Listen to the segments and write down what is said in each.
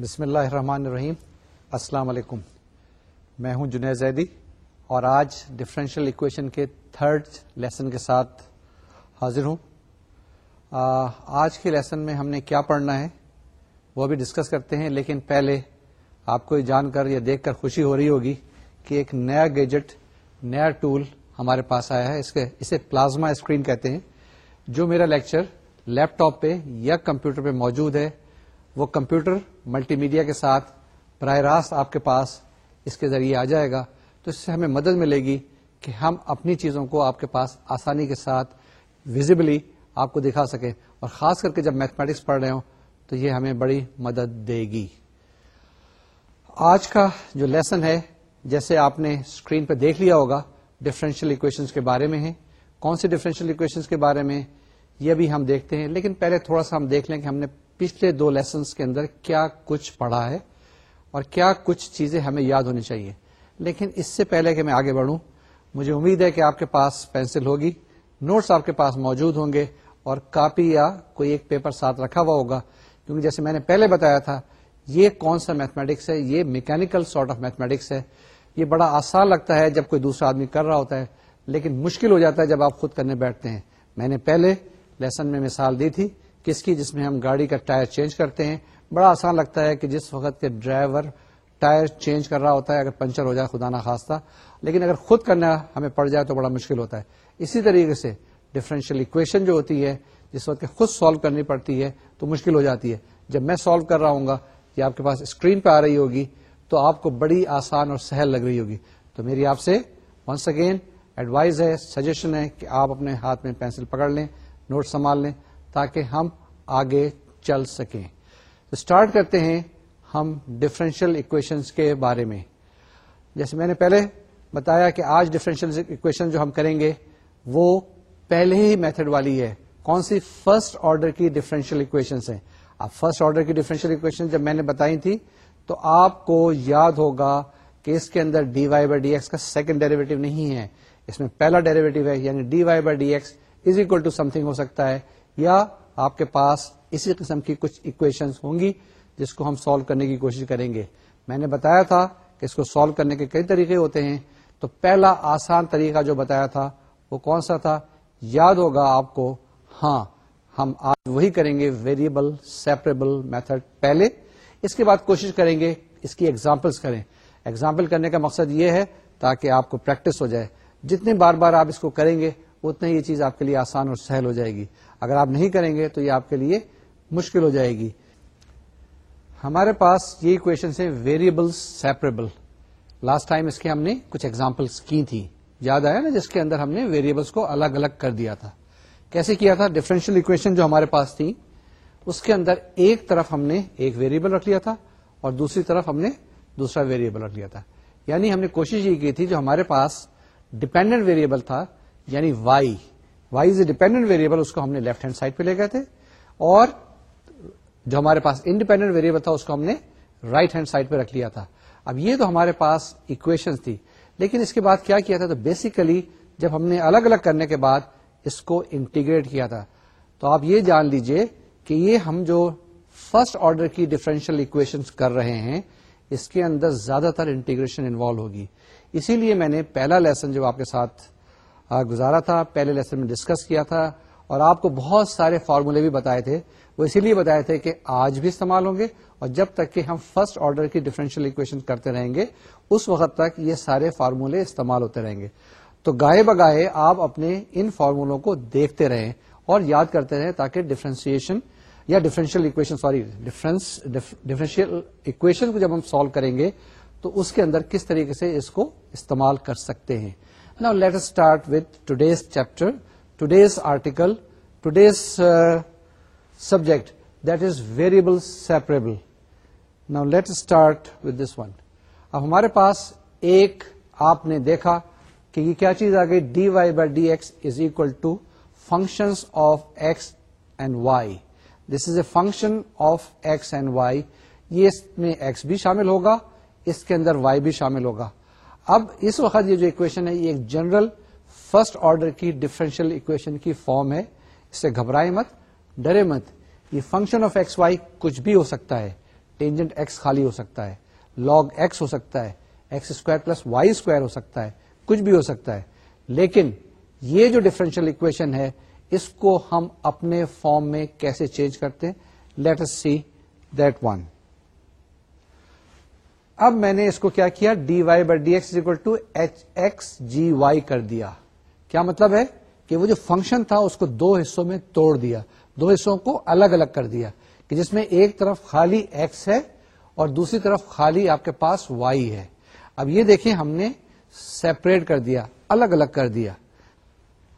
بسم اللہ الرحمن الرحیم۔ السلام علیکم۔ میں ہوں جنید زیدی اور آج ڈفرینشیل اکویشن کے تھرڈ لیسن کے ساتھ حاضر ہوں۔ آج کے لیسن میں ہم نے کیا پڑھنا ہے وہ بھی ڈسکس کرتے ہیں، لیکن پہلے آپ کو یہ جان کر یا دیکھ کر خوشی ہو رہی ہوگی کہ ایک نیا گیجٹ نیا ٹول ہمارے پاس آیا ہے۔ اس کے، اسے پلازما اسکرین کہتے ہیں، جو میرا لیکچر لیپ ٹاپ پہ یا کمپیوٹر پہ موجود ہے۔ وہ کمپیوٹر ملٹی میڈیا کے ساتھ براہ راست آپ کے پاس اس کے ذریعے آ جائے گا، تو اس سے ہمیں مدد ملے گی کہ ہم اپنی چیزوں کو آپ کے پاس آسانی کے ساتھ ویزیبلی آپ کو دکھا سکیں۔ اور خاص کر کے جب میتھمیٹکس پڑھ رہے ہوں تو یہ ہمیں بڑی مدد دے گی۔ آج کا جو لیسن ہے، جیسے آپ نے اسکرین پہ دیکھ لیا ہوگا ڈفرینشیل اکویشنز کے بارے میں ہے۔ کون سے ڈفرینشیل اکویشنز کے بارے میں، یہ بھی ہم دیکھتے ہیں۔ لیکن پہلے تھوڑا سا ہم دیکھ لیں کہ ہم نے پچھلے دو لیسنس کے اندر کیا کچھ پڑھا ہے اور کیا کچھ چیزیں ہمیں یاد ہونی چاہیے۔ لیکن اس سے پہلے کہ میں آگے بڑھوں، مجھے امید ہے کہ آپ کے پاس پینسل ہوگی نوٹس آپ کے پاس موجود ہوں گے اور کاپی یا کوئی ایک پیپر ساتھ رکھا ہوا ہوگا۔ کیونکہ جیسے میں نے پہلے بتایا تھا، یہ کون سا میتھمیٹکس ہے؟ یہ میکینکل سارٹ آف میتھمیٹکس ہے۔ یہ بڑا آسان لگتا ہے جب کوئی دوسرا آدمی کر رہا ہوتا ہے، لیکن مشکل ہو جاتا ہے جب آپ خود کرنے بیٹھتے ہیں۔ میں نے پہلے لیسن میں مثال دی تھی کس کی جس میں ہم گاڑی کا ٹائر چینج کرتے ہیں۔ بڑا آسان لگتا ہے کہ جس وقت کے ڈرائیور ٹائر چینج کر رہا ہوتا ہے، اگر پنچر ہو جائے خدا نہ لیکن اگر خود کرنا ہمیں پڑ جائے تو بڑا مشکل ہوتا ہے۔ اسی طریقے سے ڈفرینشیل اکویشن جو ہوتی ہے، جس وقت خود سالو کرنی پڑتی ہے تو مشکل ہو جاتی ہے۔ جب میں سالو کر رہا ہوں گا یا آپ کے پاس اسکرین پہ آ رہی ہوگی تو آپ کو بڑی آسان اور سہل لگ رہی ہوگی۔ تو میری آپ سے ونس اگین ایڈوائز ہے سجیشن ہے کہ آپ اپنے ہاتھ میں پینسل پکڑ لیں نوٹ سنبھال لیں۔ تاکہ ہم آگے چل سکیں۔ اسٹارٹ کرتے ہیں ہم ڈفرینشیل اکویشنز کے بارے میں۔ جیسے میں نے پہلے بتایا کہ آج ڈفرینشیل اکویشن جو ہم کریں گے، وہ پہلے ہی میتھڈ والی ہے۔ کون سی فرسٹ آرڈر کی ڈفرینشیل اکویشن ہیں؟ اب فرسٹ آرڈر کی ڈفرینشیل اکویشن جب میں نے بتائی تھی، تو آپ کو یاد ہوگا کہ اس کے اندر d y by d x کا سیکنڈ ڈیریویٹو نہیں ہے۔ اس میں پہلا ڈیریویٹو ہے یعنی d y by d x is equal to something ہو سکتا ہے۔ یا آپ کے پاس اسی قسم کی کچھ اکویشن ہوں گی جس کو ہم سالو کرنے کی کوشش کریں گے۔ میں نے بتایا تھا کہ اس کو سالو کرنے کے کئی طریقے ہوتے ہیں۔ تو پہلا آسان طریقہ جو بتایا تھا وہ کون سا تھا؟ یاد ہوگا آپ کو ہاں ہم آج وہی کریں گے ویریبل سیپریبل میتھڈ پہلے۔ اس کے بعد کوشش کریں گے اس کی ایگزامپلس کریں۔ ایگزامپل کرنے کا مقصد یہ ہے تاکہ آپ کو پریکٹس ہو جائے۔ جتنے بار بار آپ اس کو کریں گے اتنا یہ چیز آپ کے لیے آسان اور سہل ہو جائے گی۔ اگر آپ نہیں کریں گے تو یہ آپ کے لیے مشکل ہو جائے گی۔ ہمارے پاس یہ اکویشن ہے ویریبل سیپریبل لاسٹ ٹائم اس کے ہم نے کچھ ایگزامپلس کی تھی یاد آیا نا جس کے اندر ہم نے ویریبلس کو الگ الگ کر دیا تھا۔ کیسے کیا تھا؟ ڈفرینشیل اکویشن جو ہمارے پاس تھی اس کے اندر ایک طرف ہم نے ایک ویریبل رکھ لیا تھا اور دوسری طرف ہم نے دوسرا ویریبل رکھ لیا تھا۔ یعنی ہم نے کوشش یہ کی تھی جو ہمارے پاس ڈپینڈنٹ ویریبل تھا یعنی y. Y is a dependent variable اس کو ہم نے لیفٹ ہینڈ سائڈ پہ لے گئے تھے۔ اور جو ہمارے پاس انڈیپینڈنٹ ویریبل تھا، اس کو ہم نے رائٹ ہینڈ سائڈ پہ رکھ لیا تھا۔ اب یہ تو ہمارے پاس اکویشن تھی۔ لیکن اس کے بعد کیا کیا تھا؟ تو بیسیکلی جب ہم نے الگ الگ کرنے کے بعد اس کو انٹیگریٹ کیا تھا۔ تو آپ یہ جان لیجیے کہ یہ ہم جو فرسٹ آرڈر کی ڈفرینشیل اکویشن کر رہے ہیں، اس کے اندر زیادہ تر انٹیگریشن انوالو ہوگی۔ اسی لیے میں نے پہلا لیسن جو آپ کے ساتھ گزارا تھا، پہلے لیسن میں ڈسکس کیا تھا، اور آپ کو بہت سارے فارمولے بھی بتائے تھے۔ وہ اسی لیے بتائے تھے کہ آج بھی استعمال ہوں گے، اور جب تک کہ ہم فرسٹ آرڈر کی ڈفرینشیل اکویشن کرتے رہیں گے، اس وقت تک یہ سارے فارمولے استعمال ہوتے رہیں گے۔ تو گائے بگائے آپ اپنے ان فارمولوں کو دیکھتے رہیں اور یاد کرتے رہیں تاکہ ڈفرینسیشن یا differential equation sorry differential equation کو جب ہم سالو کریں گے، تو اس کے اندر کس طریقے سے اس کو استعمال کر سکتے ہیں۔ نا let start with today's chapter today's article today's subject that is variable separable نا let start with this one اب ہمارے پاس ایک آپ نے دیکھا کہ یہ کیا چیز آ گئی d y by d x is equal to functions of x and y this is a function of x and y یہ اس میں ایکس بھی شامل ہوگا اس کے اندر وائی بھی شامل ہوگا اب اس وقت یہ جو اکویشن ہے، یہ ایک جنرل فرسٹ آرڈر کی ڈفرینشیل اکویشن کی فارم ہے۔ اس سے گھبرائے مت، ڈرے مت۔ یہ فنکشن آف ایکس وائی کچھ بھی ہو سکتا ہے۔ ٹینجنٹ ایکس خالی ہو سکتا ہے۔ لاگ ایکس ہو سکتا ہے۔ X square plus y square ہو سکتا ہے۔ کچھ بھی ہو سکتا ہے۔ لیکن یہ جو ڈفرینشیل اکویشن ہے، اس کو ہم اپنے فارم میں کیسے چینج کرتے لیٹ سی دیٹ ون اب میں نے اس کو کیا کیا؟ D y by d x equal to h x g y کر دیا۔ کیا مطلب ہے؟ کہ وہ جو فنکشن تھا اس کو دو حصوں میں توڑ دیا۔ دو حصوں کو الگ الگ کر دیا۔ کہ جس میں ایک طرف خالی ایکس ہے اور دوسری طرف خالی آپ کے پاس وائی ہے۔ اب یہ دیکھیں ہم نے سیپریٹ کر دیا، الگ الگ کر دیا۔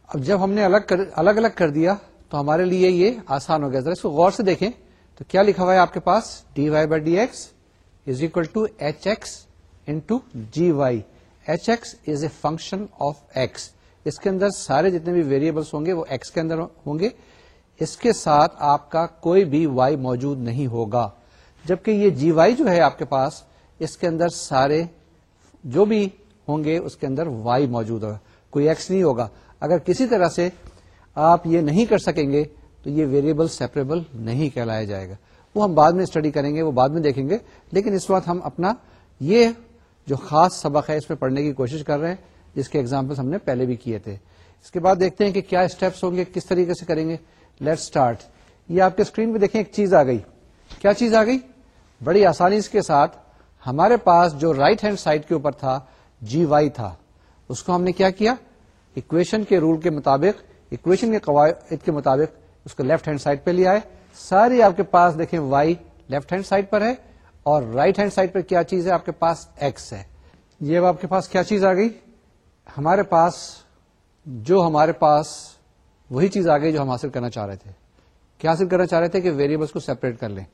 اب جب ہم نے الگ کر، الگ الگ کر دیا تو ہمارے لیے یہ آسان ہو گیا۔ ذرا اس کو غور سے دیکھیں۔ تو کیا لکھا ہوا ہے آپ کے پاس؟ D y by d x is equal to h x into g y h x is a function of x اس کے اندر سارے جتنے بھی ویریبلس ہوں گے وہ ایکس کے اندر ہوں گے. اس کے ساتھ آپ کا کوئی بھی وائی موجود نہیں ہوگا. جبکہ یہ جی وائی جو ہے آپ کے پاس، اس کے اندر سارے جو بھی ہوں گے اس کے اندر وائی موجود ہوگا. کوئی ایکس نہیں ہوگا. اگر کسی طرح سے آپ یہ نہیں کر سکیں گے، تو یہ ویریبل سیپریبل نہیں کہلایا جائے گا. وہ ہم بعد میں اسٹڈی کریں گے، وہ بعد میں دیکھیں گے۔ لیکن اس وقت ہم اپنا یہ جو خاص سبق ہے اس میں پڑھنے کی کوشش کر رہے ہیں، جس کے ایگزامپل ہم نے پہلے بھی کیے تھے۔ اس کے بعد دیکھتے ہیں کہ کیا اسٹیپس ہوں گے، کس طریقے سے کریں گے۔ لیٹ اسٹارٹ یہ آپ کے اسکرین پہ دیکھیں، ایک چیز آ گئی۔ کیا چیز آ گئی؟ بڑی آسانی کے ساتھ ہمارے پاس جو رائٹ ہینڈ سائڈ کے اوپر تھا جی وائی تھا۔ اس کو ہم نے کیا کیا؟ اکویشن کے رول کے مطابق اکویشن کے قواعد کے مطابق اس کو لیفٹ ہینڈ سائڈ پہ لیا ہے ساری آپ کے پاس دیکھیں وائی لیفٹ ہینڈ سائڈ پر ہے اور رائٹ ہینڈ سائڈ پر کیا چیز ہے؟ آپ کے پاس ایکس ہے۔ یہ آپ کے پاس کیا چیز آ گئی؟ ہمارے پاس جو ہمارے پاس وہی چیز آ گئی جو ہم حاصل کرنا چاہ رہے تھے۔ کیا حاصل کرنا چاہ رہے تھے کہ ویریبلس کو سیپریٹ کر لیں۔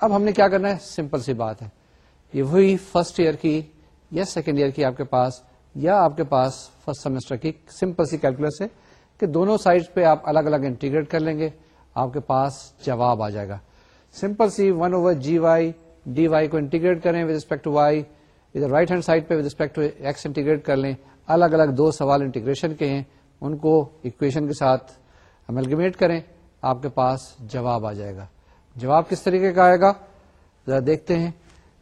اب ہم نے کیا کرنا ہے؟ سمپل سی بات ہے۔ یہ وہی فرسٹ ایئر کی یا سیکنڈ ایئر کی آپ کے پاس یا آپ کے پاس فرسٹ سیمسٹر کی سمپل سی کیلکولس ہے کہ دونوں سائڈ پہ آپ الگ الگ انٹیگریٹ کر لیں گے۔ آپ کے پاس جواب آ جائے گا۔ سمپل سی one over g y d y کو انٹیگریٹ کریں ود ریسپیکٹ ٹو وائی ادھر رائٹ ہینڈ سائڈ پہ with respect to x integrate کر لیں۔ الگ الگ دو سوال انٹیگریشن کے ہیں۔ ان کو اکویشن کے ساتھ املگمیٹ کریں۔ آپ کے پاس جواب آ جائے گا۔ جواب کس طریقے کا آئے گا؟ ذرا دیکھتے ہیں۔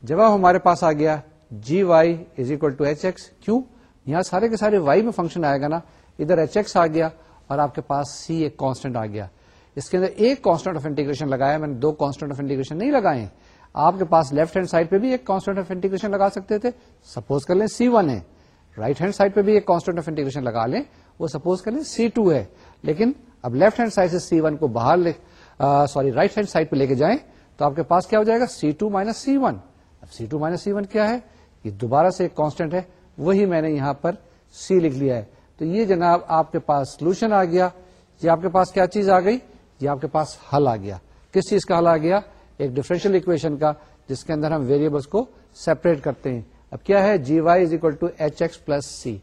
جواب ہمارے پاس آ گیا۔ G y is equal to h x کیوں؟ یہاں سارے کے سارے وائی میں فنکشن آئے گا نا۔ ادھر ایچ ایکس آ گیا اور آپ کے پاس سی ایک کانسٹنٹ آ گیا۔ اس کے اندر ایک کانسٹنٹ آف انٹیگریشن لگایا میں نے دو کانسٹنٹ آف انٹیگریشن نہیں لگائے۔ آپ کے پاس لیفٹ ہینڈ سائڈ پہ بھی ایک کانسٹنٹ آف انٹیگریشن لگا سکتے تھے۔ سپوز کر لیں سی ون ہے۔ رائٹ ہینڈ سائڈ پہ بھی ایک کانسٹنٹ آف انٹیگریشن لگا لیں۔ وہ سپوز کر لیں سی ٹو ہے۔ لیکن اب لیفٹ ہینڈ سائڈ سے سی ون کو باہر سوری رائٹ ہینڈ سائڈ پہ لے کے جائیں تو آپ کے پاس کیا ہو جائے گا؟ C two minus c one اب c two minus c one کیا ہے؟ یہ دوبارہ سے ایک کانسٹنٹ ہے۔ وہی میں نے یہاں پر سی لکھ لیا ہے۔ تو یہ جناب آپ کے پاس سولوشن آ گیا۔ یہ آپ کے پاس کیا چیز آ گئی؟ یہ آپ کے پاس حل آ گیا۔ کس چیز کا حل آ گیا؟ ایک ڈفرینشیل اکویشن کا، جس کے اندر ہم ویریبلس کو سیپریٹ کرتے ہیں۔ اب کیا ہے؟ G y is equal to h x plus c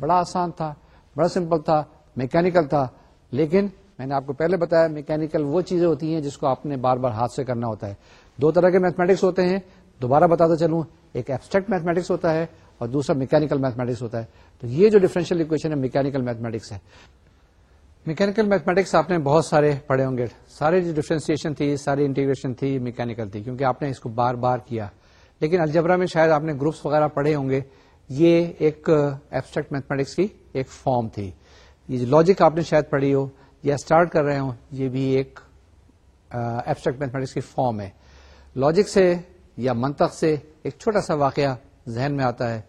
بڑا آسان تھا، بڑا سمپل تھا میکینکل تھا۔ لیکن میں نے آپ کو پہلے بتایا میکینکل وہ چیزیں ہوتی ہیں جس کو آپ نے بار بار ہاتھ سے کرنا ہوتا ہے۔ دو طرح کے میتھمیٹکس ہوتے ہیں، دوبارہ بتاتا چلوں۔ ایک ایبسٹریکٹ میتھمیٹکس ہوتا ہے اور دوسرا میکینکل میتھمیٹکس ہوتا ہے۔ تو یہ جو ڈفرینشیل اکویشن ہے میکینکل میتھمیٹکس ہے۔ میکینکل میتھمیٹکس آپ نے بہت سارے پڑھے ہوں گے سارے جو ڈفرینسیشن تھی ساری انٹیگریشن تھی میکینکل تھی کیونکہ آپ نے اس کو بار بار کیا لیکن الجبرا میں شاید آپ نے گروپس وغیرہ پڑھے ہوں گے یہ ایک ایبسٹریکٹ میتھمیٹکس کی ایک فارم تھی یہ جو لاجک آپ نے شاید پڑھی ہو یا اسٹارٹ کر رہے ہوں یہ بھی ایک ایبسٹریکٹ میتھمیٹکس کی فارم ہے لاجک سے یا منطق سے ایک چھوٹا سا واقعہ ذہن میں آتا ہے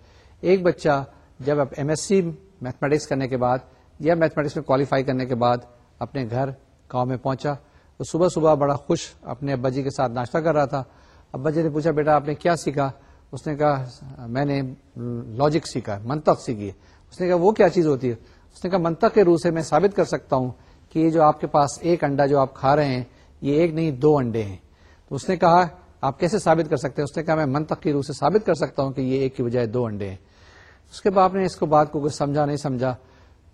ایک بچہ جب اب ایم ایس سی میتھمیٹکس کرنے کے بعد یا میتھمیٹکس میں کوالیفائی کرنے کے بعد اپنے گھر گاؤں میں پہنچا۔ تو صبح صبح بڑا خوش اپنے ابا جی کے ساتھ ناشتہ کر رہا تھا۔ ابا جی نے پوچھا، بیٹا، آپ نے کیا سیکھا؟ اس نے کہا، میں نے لاجک سیکھا منطق سیکھی اس نے کہا، وہ کیا چیز ہوتی ہے؟ اس نے کہا، منطق کے روح سے میں ثابت کر سکتا ہوں کہ یہ جو آپ کے پاس ایک انڈا جو آپ کھا رہے ہیں، یہ ایک نہیں، دو انڈے ہیں۔ تو اس نے کہا، آپ کیسے ثابت کر سکتے ہیں؟ اس نے کہا، میں منطق کی روح سے ثابت کر سکتا ہوں کہ یہ ایک کی بجائے دو انڈے ہیں۔ اس کے بعد نے اس کو بات کو کچھ سمجھا، نہیں سمجھا۔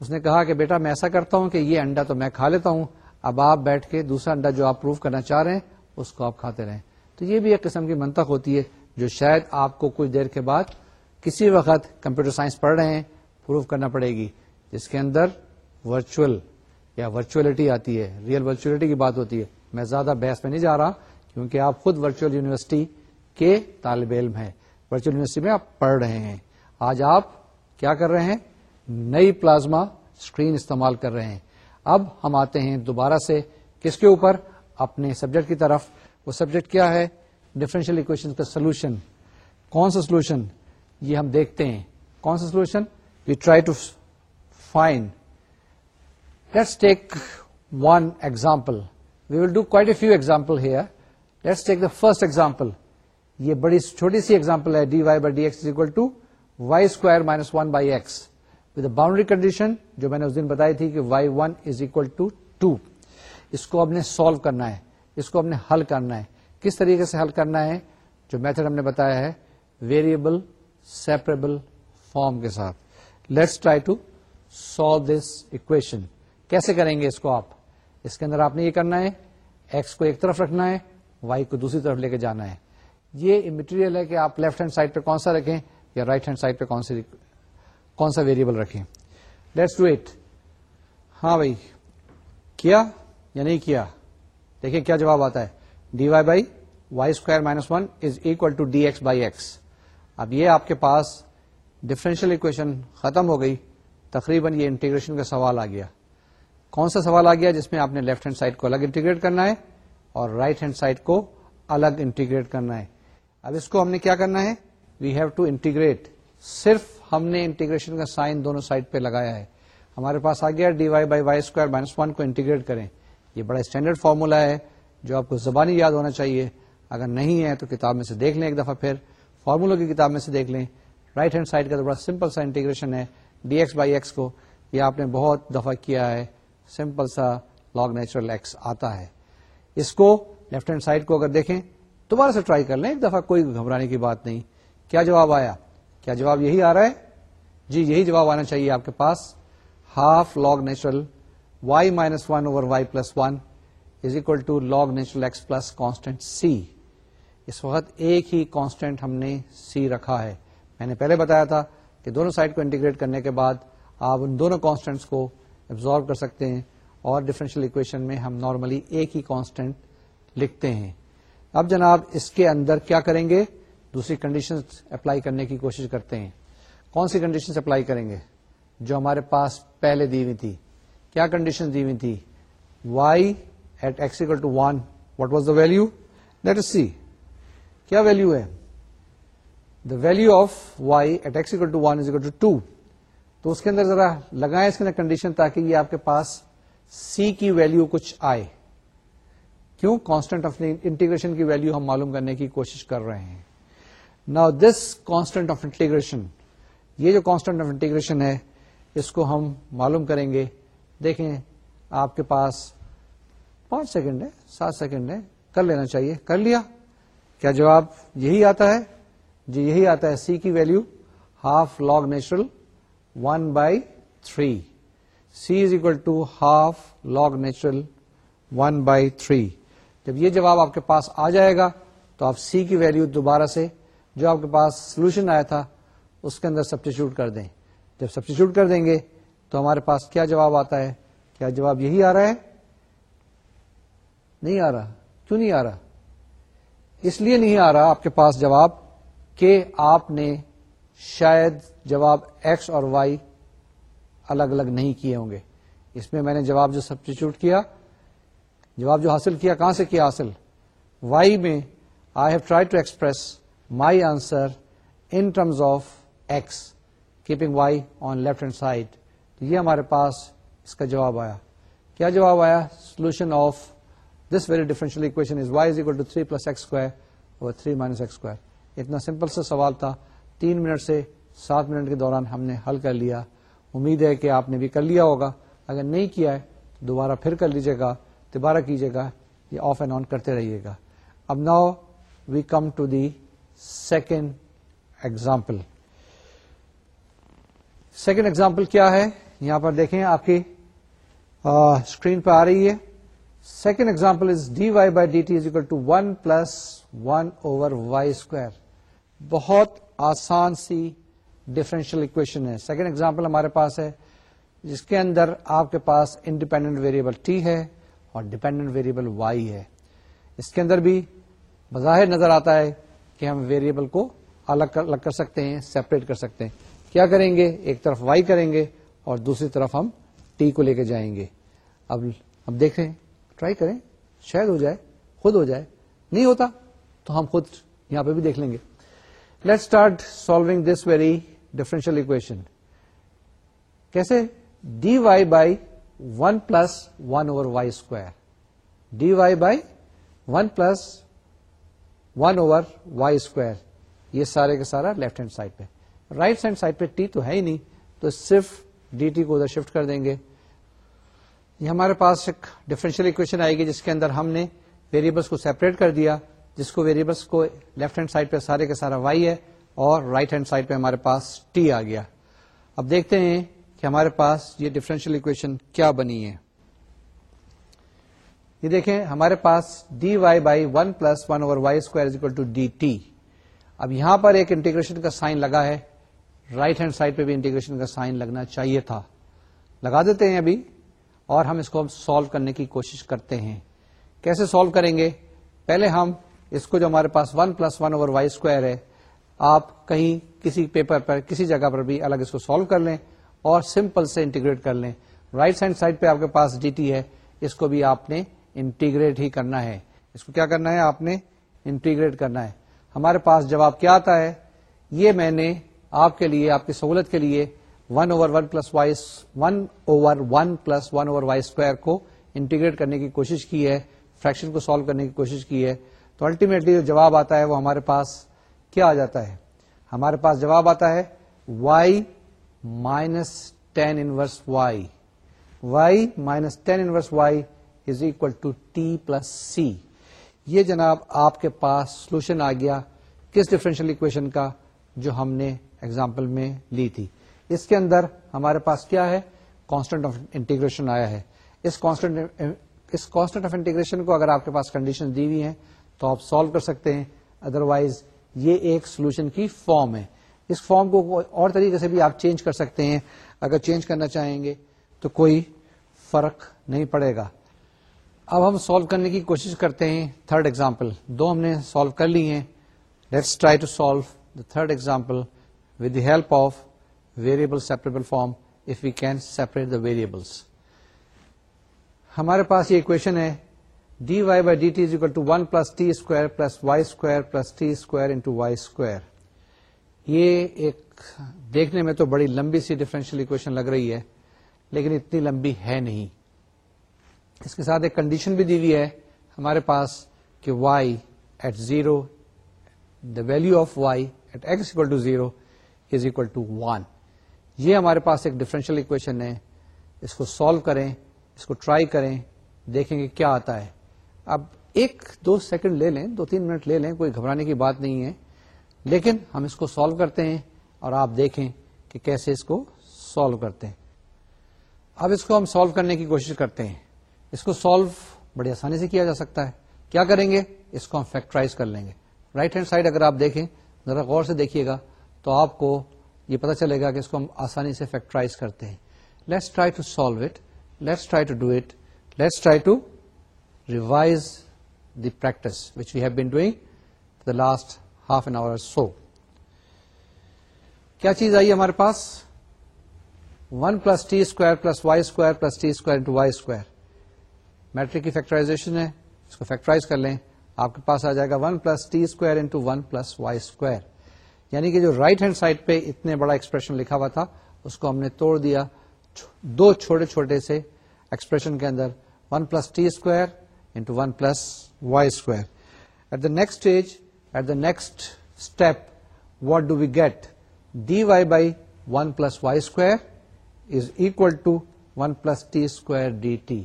اس نے کہا کہ بیٹا میں ایسا کرتا ہوں کہ یہ انڈا تو میں کھا لیتا ہوں۔ اب آپ بیٹھ کے دوسرا انڈا جو آپ پروف کرنا چاہ رہے ہیں، اس کو آپ کھاتے رہیں۔ تو یہ بھی ایک قسم کی منطق ہوتی ہے جو شاید آپ کو کچھ دیر کے بعد کسی وقت کمپیوٹر سائنس پڑھ رہے ہیں، پروف کرنا پڑے گی۔ جس کے اندر ورچوئل یا ورچولیٹی آتی ہے، ریئل ورچولیٹی کی بات ہوتی ہے۔ میں زیادہ بحث میں نہیں جا رہا، کیونکہ آپ خود ورچوئل یونیورسٹی کے طالب علم ہیں۔ ورچوئل یونیورسٹی میں آپ پڑھ رہے ہیں۔ آج آپ کیا کر رہے ہیں؟ نئی پلازما اسکرین استعمال کر رہے ہیں۔ اب ہم آتے ہیں دوبارہ سے کس کے اوپر؟ اپنے سبجیکٹ کی طرف۔ وہ سبجیکٹ کیا ہے؟ ڈفرینشیل اکویشن کا سولوشن۔ کون سا سولوشن؟ یہ ہم دیکھتے ہیں۔ کون سا solution? We try to find. Let's take one example. We will do quite a few example here. Let's take the first example. یہ بڑی چھوٹی سی ایگزامپل ہے۔ D y by d x equal to y square minus one by x. With boundary condition جو میں نے اس دن بتائی تھی کہ y one is equal to two اس کو ہم نے سالو کرنا ہے، اس کو ہم نے حل کرنا ہے۔ کس طریقے سے حل کرنا ہے؟ جو میتھڈ ہم نے بتایا ہے ویریبل سیپریبل فارم کے ساتھ۔ Let's try to solve this equation کیسے کریں گے اس کو آپ؟ اس کے اندر آپ نے یہ کرنا ہے ایکس کو ایک طرف رکھنا ہے وائی کو دوسری طرف لے کے جانا ہے۔ یہ مٹیریل ہے کہ آپ لیفٹ ہینڈ سائڈ پہ کون سا رکھیں یا رائٹ ہینڈ سائڈ پہ کون سی کون سا ویریبل رکھیں؟ لیٹس ڈو اٹ ہاں بھائی، کیا؟ یا نہیں کیا؟ دیکھیں کیا جواب آتا ہے۔ D y by y square minus one is equal to d x by x اب یہ آپ کے پاس ڈفرینشیل اکویشن ختم ہو گئی۔ تقریباً یہ انٹیگریشن کا سوال آ گیا۔ کون سا سوال آ گیا جس میں آپ نے لیفٹ ہینڈ سائڈ کو الگ انٹیگریٹ کرنا ہے اور رائٹ ہینڈ سائڈ کو الگ انٹیگریٹ کرنا ہے؟ اب اس کو ہم نے کیا کرنا ہے؟ وی ہیو ٹو انٹیگریٹ صرف ہم نے انٹیگریشن کا سائن دونوں سائڈ پہ لگایا ہے۔ ہمارے پاس آ گیا d y by y square minus one کو انٹیگریٹ کریں۔ یہ بڑا اسٹینڈرڈ فارمولا ہے جو آپ کو زبانی یاد ہونا چاہیے۔ اگر نہیں ہے تو کتاب میں سے دیکھ لیں ایک دفعہ پھر۔ فارمولہ کی کتاب میں سے دیکھ لیں۔ رائٹ ہینڈ سائڈ کا تو بڑا سمپل سا انٹیگریشن ہے۔ ڈی ایکس بائی ایکس کو یہ آپ نے بہت دفعہ کیا ہے۔ سمپل سا لاگ نیچرل ایکس آتا ہے۔ اس کو لیفٹ ہینڈ سائڈ کو اگر دیکھیں، دوبارہ سے ٹرائی کر لیں۔ ایک دفعہ کوئی گھبرانے کی بات نہیں۔ کیا جواب آیا؟ کیا جواب یہی آ رہا ہے؟ جی یہی جواب آنا چاہیے آپ کے پاس. Half log natural y minus one over y plus one is equal to log natural x plus constant c اس وقت ایک ہی کانسٹینٹ ہم نے سی رکھا ہے. میں نے پہلے بتایا تھا کہ دونوں سائڈ کو انٹیگریٹ کرنے کے بعد آپ ان دونوں کانسٹینٹس کو ابزارو کر سکتے ہیں اور ڈفرینشیل اکویشن میں ہم نارملی ایک ہی کانسٹینٹ لکھتے ہیں. اب جناب اس کے اندر کیا کریں گے؟ دوسری کنڈیشن اپلائی کرنے کی کوشش کرتے ہیں۔ کون سی کنڈیشن اپلائی کریں گے؟ جو ہمارے پاس پہلے دی ہوئی تھی۔ کیا کنڈیشن دی ہوئی تھی؟ Y at x equal to one what was the value let is c کیا ویلو ہے؟ The value of y at x equal to one is equal to two تو اس کے اندر ذرا لگائیں اس کے اندر کنڈیشن تاکہ یہ آپ کے پاس سی کی ویلو کچھ آئے۔ کیوں؟ کانسٹنٹ آف انٹیگریشن کی ویلو ہم معلوم کرنے کی کوشش کر رہے ہیں۔ نا دس کانسٹنٹ آف انٹیگریشن یہ جو کانسٹنٹ آف انٹیگریشن ہے، اس کو ہم معلوم کریں گے۔ دیکھیں، آپ کے پاس پانچ سیکنڈ ہے، سات سیکنڈ ہے، کر لینا چاہیے۔ کر لیا۔ کیا جواب؟ یہی آتا ہے۔ جی یہی آتا ہے۔ سی کی value half log natural one by three C is equal to half log natural one by three جب یہ جواب آپ کے پاس آ جائے گا، تو آپ سی کی ویلو دوبارہ سے جو آپ کے پاس سولوشن آیا تھا، اس کے اندر سبسٹیچیوٹ کر دیں۔ جب سبسٹیچیوٹ کر دیں گے تو ہمارے پاس کیا جواب آتا ہے؟ کیا جواب یہی آ رہا ہے؟ نہیں آ رہا۔ کیوں نہیں آ رہا؟ اس لیے نہیں آ رہا آپ کے پاس جواب کہ آپ نے شاید جواب ایکس اور وائی الگ الگ نہیں کیے ہوں گے۔ اس میں میں نے جواب جو سبسٹیچیوٹ کیا، جواب جو حاصل کیا، کہاں سے کیا حاصل؟ وائی میں۔ I have try to express my answer in terms of x keeping y on left hand side یہ ہمارے پاس اس کا جواب آیا۔ کیا جواب آیا؟ Solution of this very differential equation is y is equal to three plus x square اور تھری مائنس ایکس اسکوائر اتنا سمپل سا سوال تھا۔ تین منٹ سے سات منٹ کے دوران ہم نے حل کر لیا۔ امید ہے کہ آپ نے بھی کر لیا ہوگا۔ اگر نہیں کیا ہے تو دوبارہ پھر کر لیجیے گا، دوبارہ کیجیے گا، یہ آف اینڈ آن کرتے رہیے گا۔ اب now we come to the second example second example کیا ہے؟ یہاں پر دیکھیں آپ کی اسکرین پہ آ رہی ہے۔ Second example is d y by d t is equal to one plus one over y square بہت آسان سی ڈفرینشیل اکویشن ہے۔ سیکنڈ ایگزامپل ہمارے پاس ہے، جس کے اندر آپ کے پاس انڈیپینڈنٹ ویریبل ٹی ہے اور ڈیپینڈنٹ ویریبل وائی ہے۔ اس کے اندر بھی بظاہر نظر آتا ہے کہ ہم ویریبل کو الگ الگ کر سکتے ہیں سیپریٹ کر سکتے ہیں۔ کیا کریں گے؟ ایک طرف وائی کریں گے اور دوسری طرف ہم ٹی کو لے کے جائیں گے۔ اب اب دیکھ رہے ہیں ٹرائی کریں۔ شاید ہو جائے، خود ہو جائے۔ نہیں ہوتا تو ہم خود یہاں پہ بھی دیکھ لیں گے۔ Let start solving this very differential equation کیسے؟ D y by one plus one over y square d y by one plus one over y square, یہ سارے کا سارا لیفٹ ہینڈ سائڈ پہ۔ رائٹ ہینڈ سائڈ پہ t تو ہے ہی نہیں، تو صرف ڈی ٹی کو ادھر شفٹ کر دیں گے۔ یہ ہمارے پاس ایک ڈفرینشیل اکویشن آئے گی، جس کے اندر ہم نے ویریبلس کو سیپریٹ کر دیا، جس کو ویریبلس کو لیفٹ ہینڈ سائڈ پہ سارے کا سارا وائی ہے، اور رائٹ ہینڈ سائڈ پہ ہمارے پاس ٹی آ گیا۔ اب دیکھتے ہیں کہ ہمارے پاس یہ ڈفرینشیل اکویشن کیا بنی ہے۔ یہ دیکھیں، ہمارے پاس d y by one plus one over y square is equal to d t اب یہاں پر ایک انٹیگریشن کا سائن لگا ہے۔ رائٹ ہینڈ سائڈ پہ بھی انٹیگریشن کا سائن لگنا چاہیے تھا۔ لگا دیتے ہیں ابھی اور ہم اس کو سالو کرنے کی کوشش کرتے ہیں۔ کیسے سالو کریں گے؟ پہلے ہم اس کو جو ہمارے پاس one plus one over y square ہے، آپ کہیں کسی پیپر پر، کسی جگہ پر بھی الگ اس کو سالو کر لیں اور سمپل سے انٹیگریٹ کر لیں۔ رائٹ ہینڈ سائڈ پہ آپ کے پاس ڈی ٹی ہے، اس کو بھی آپ نے انٹیگریٹ ہی کرنا ہے۔ اس کو کیا کرنا ہے؟ آپ نے انٹیگریٹ کرنا ہے۔ ہمارے پاس جواب کیا آتا ہے؟ یہ میں نے آپ کے لیے، آپ کی سہولت کے لیے one over one plus y one over one plus one over y square کو انٹیگریٹ کرنے کی کوشش کی ہے، فریکشن کو سالو کرنے کی کوشش کی ہے۔ تو الٹیمیٹلی جو جواب آتا ہے وہ ہمارے پاس کیا آ جاتا ہے؟ ہمارے پاس جواب آتا ہے y minus tan inverse y. Y minus tan inverse y is equal to t plus c یہ جناب آپ کے پاس سولوشن آ گیا کس ڈفرینشیل اکویشن کا جو ہم نے ایگزامپل میں لی تھی؟ اس کے اندر ہمارے پاس کیا ہے؟ کانسٹنٹ آف انٹیگریشن آیا ہے۔ اس کانسٹنٹ اس کانسٹنٹ آف انٹیگریشن کو اگر آپ کے پاس کنڈیشن دی ہوئی ہیں تو آپ سالو کر سکتے ہیں۔ ادروائز یہ ایک سولوشن کی فارم ہے۔ اس فارم کو اور طریقے سے بھی آپ چینج کر سکتے ہیں۔ اگر چینج کرنا چاہیں گے تو کوئی فرق نہیں پڑے گا۔ اب ہم سالو کرنے کی کوشش کرتے ہیں تھرڈ ایگزامپل دو ہم نے سالو کر لی ہیں. Let's try to solve the third example with the help of variable separable form if we can separate the variables ہمارے پاس یہ اکویشن ہے. D y by d t is equal to one plus t square plus y square plus t square into y square یہ ایک دیکھنے میں تو بڑی لمبی سی ڈفرینشیل اکویشن لگ رہی ہے، لیکن اتنی لمبی ہے نہیں۔ اس کے ساتھ ایک کنڈیشن بھی دی ہوئی ہے ہمارے پاس کہ y at zero the value of y at x equal to zero is equal to one یہ ہمارے پاس ایک ڈفرینشیل اکویشن ہے۔ اس کو سالو کریں، اس کو ٹرائی کریں، دیکھیں گے کیا آتا ہے۔ اب ایک دو سیکنڈ لے لیں، دو تین منٹ لے لیں، کوئی گھبرانے کی بات نہیں ہے۔ لیکن ہم اس کو سالو کرتے ہیں اور آپ دیکھیں کہ کیسے اس کو سالو کرتے ہیں۔ اب اس کو ہم سالو کرنے کی کوشش کرتے ہیں۔ اس کو سالو بڑی آسانی سے کیا جا سکتا ہے۔ کیا کریں گے؟ اس کو ہم فیکٹرائز کر لیں گے۔ رائٹ ہینڈ سائڈ اگر آپ دیکھیں، ذرا غور سے دیکھیے گا تو آپ کو یہ پتا چلے گا کہ اس کو ہم آسانی سے فیکٹرائز کرتے ہیں۔ Let's try to solve it let's try to do it let's try to revise the practice which we have been doing the last half an hour so کیا چیز آئی ہمارے پاس؟ One plus t square plus y square plus t square into y square metric کی factorization ہے، اس کو factorise کر لیں، آپ کے پاس آ جائے گا one plus t square into one plus y square. یعنی کہ جو رائٹ ہینڈ سائڈ پہ اتنے بڑا ایکسپریشن لکھا ہوا تھا، اس کو ہم نے توڑ دیا۔ دو چھوٹے چھوٹے سے ایکسپریشن کے اندر one plus t square into one plus y square. At the next stage at the next step what do we get d y by one plus y square is equal to one plus t square d t.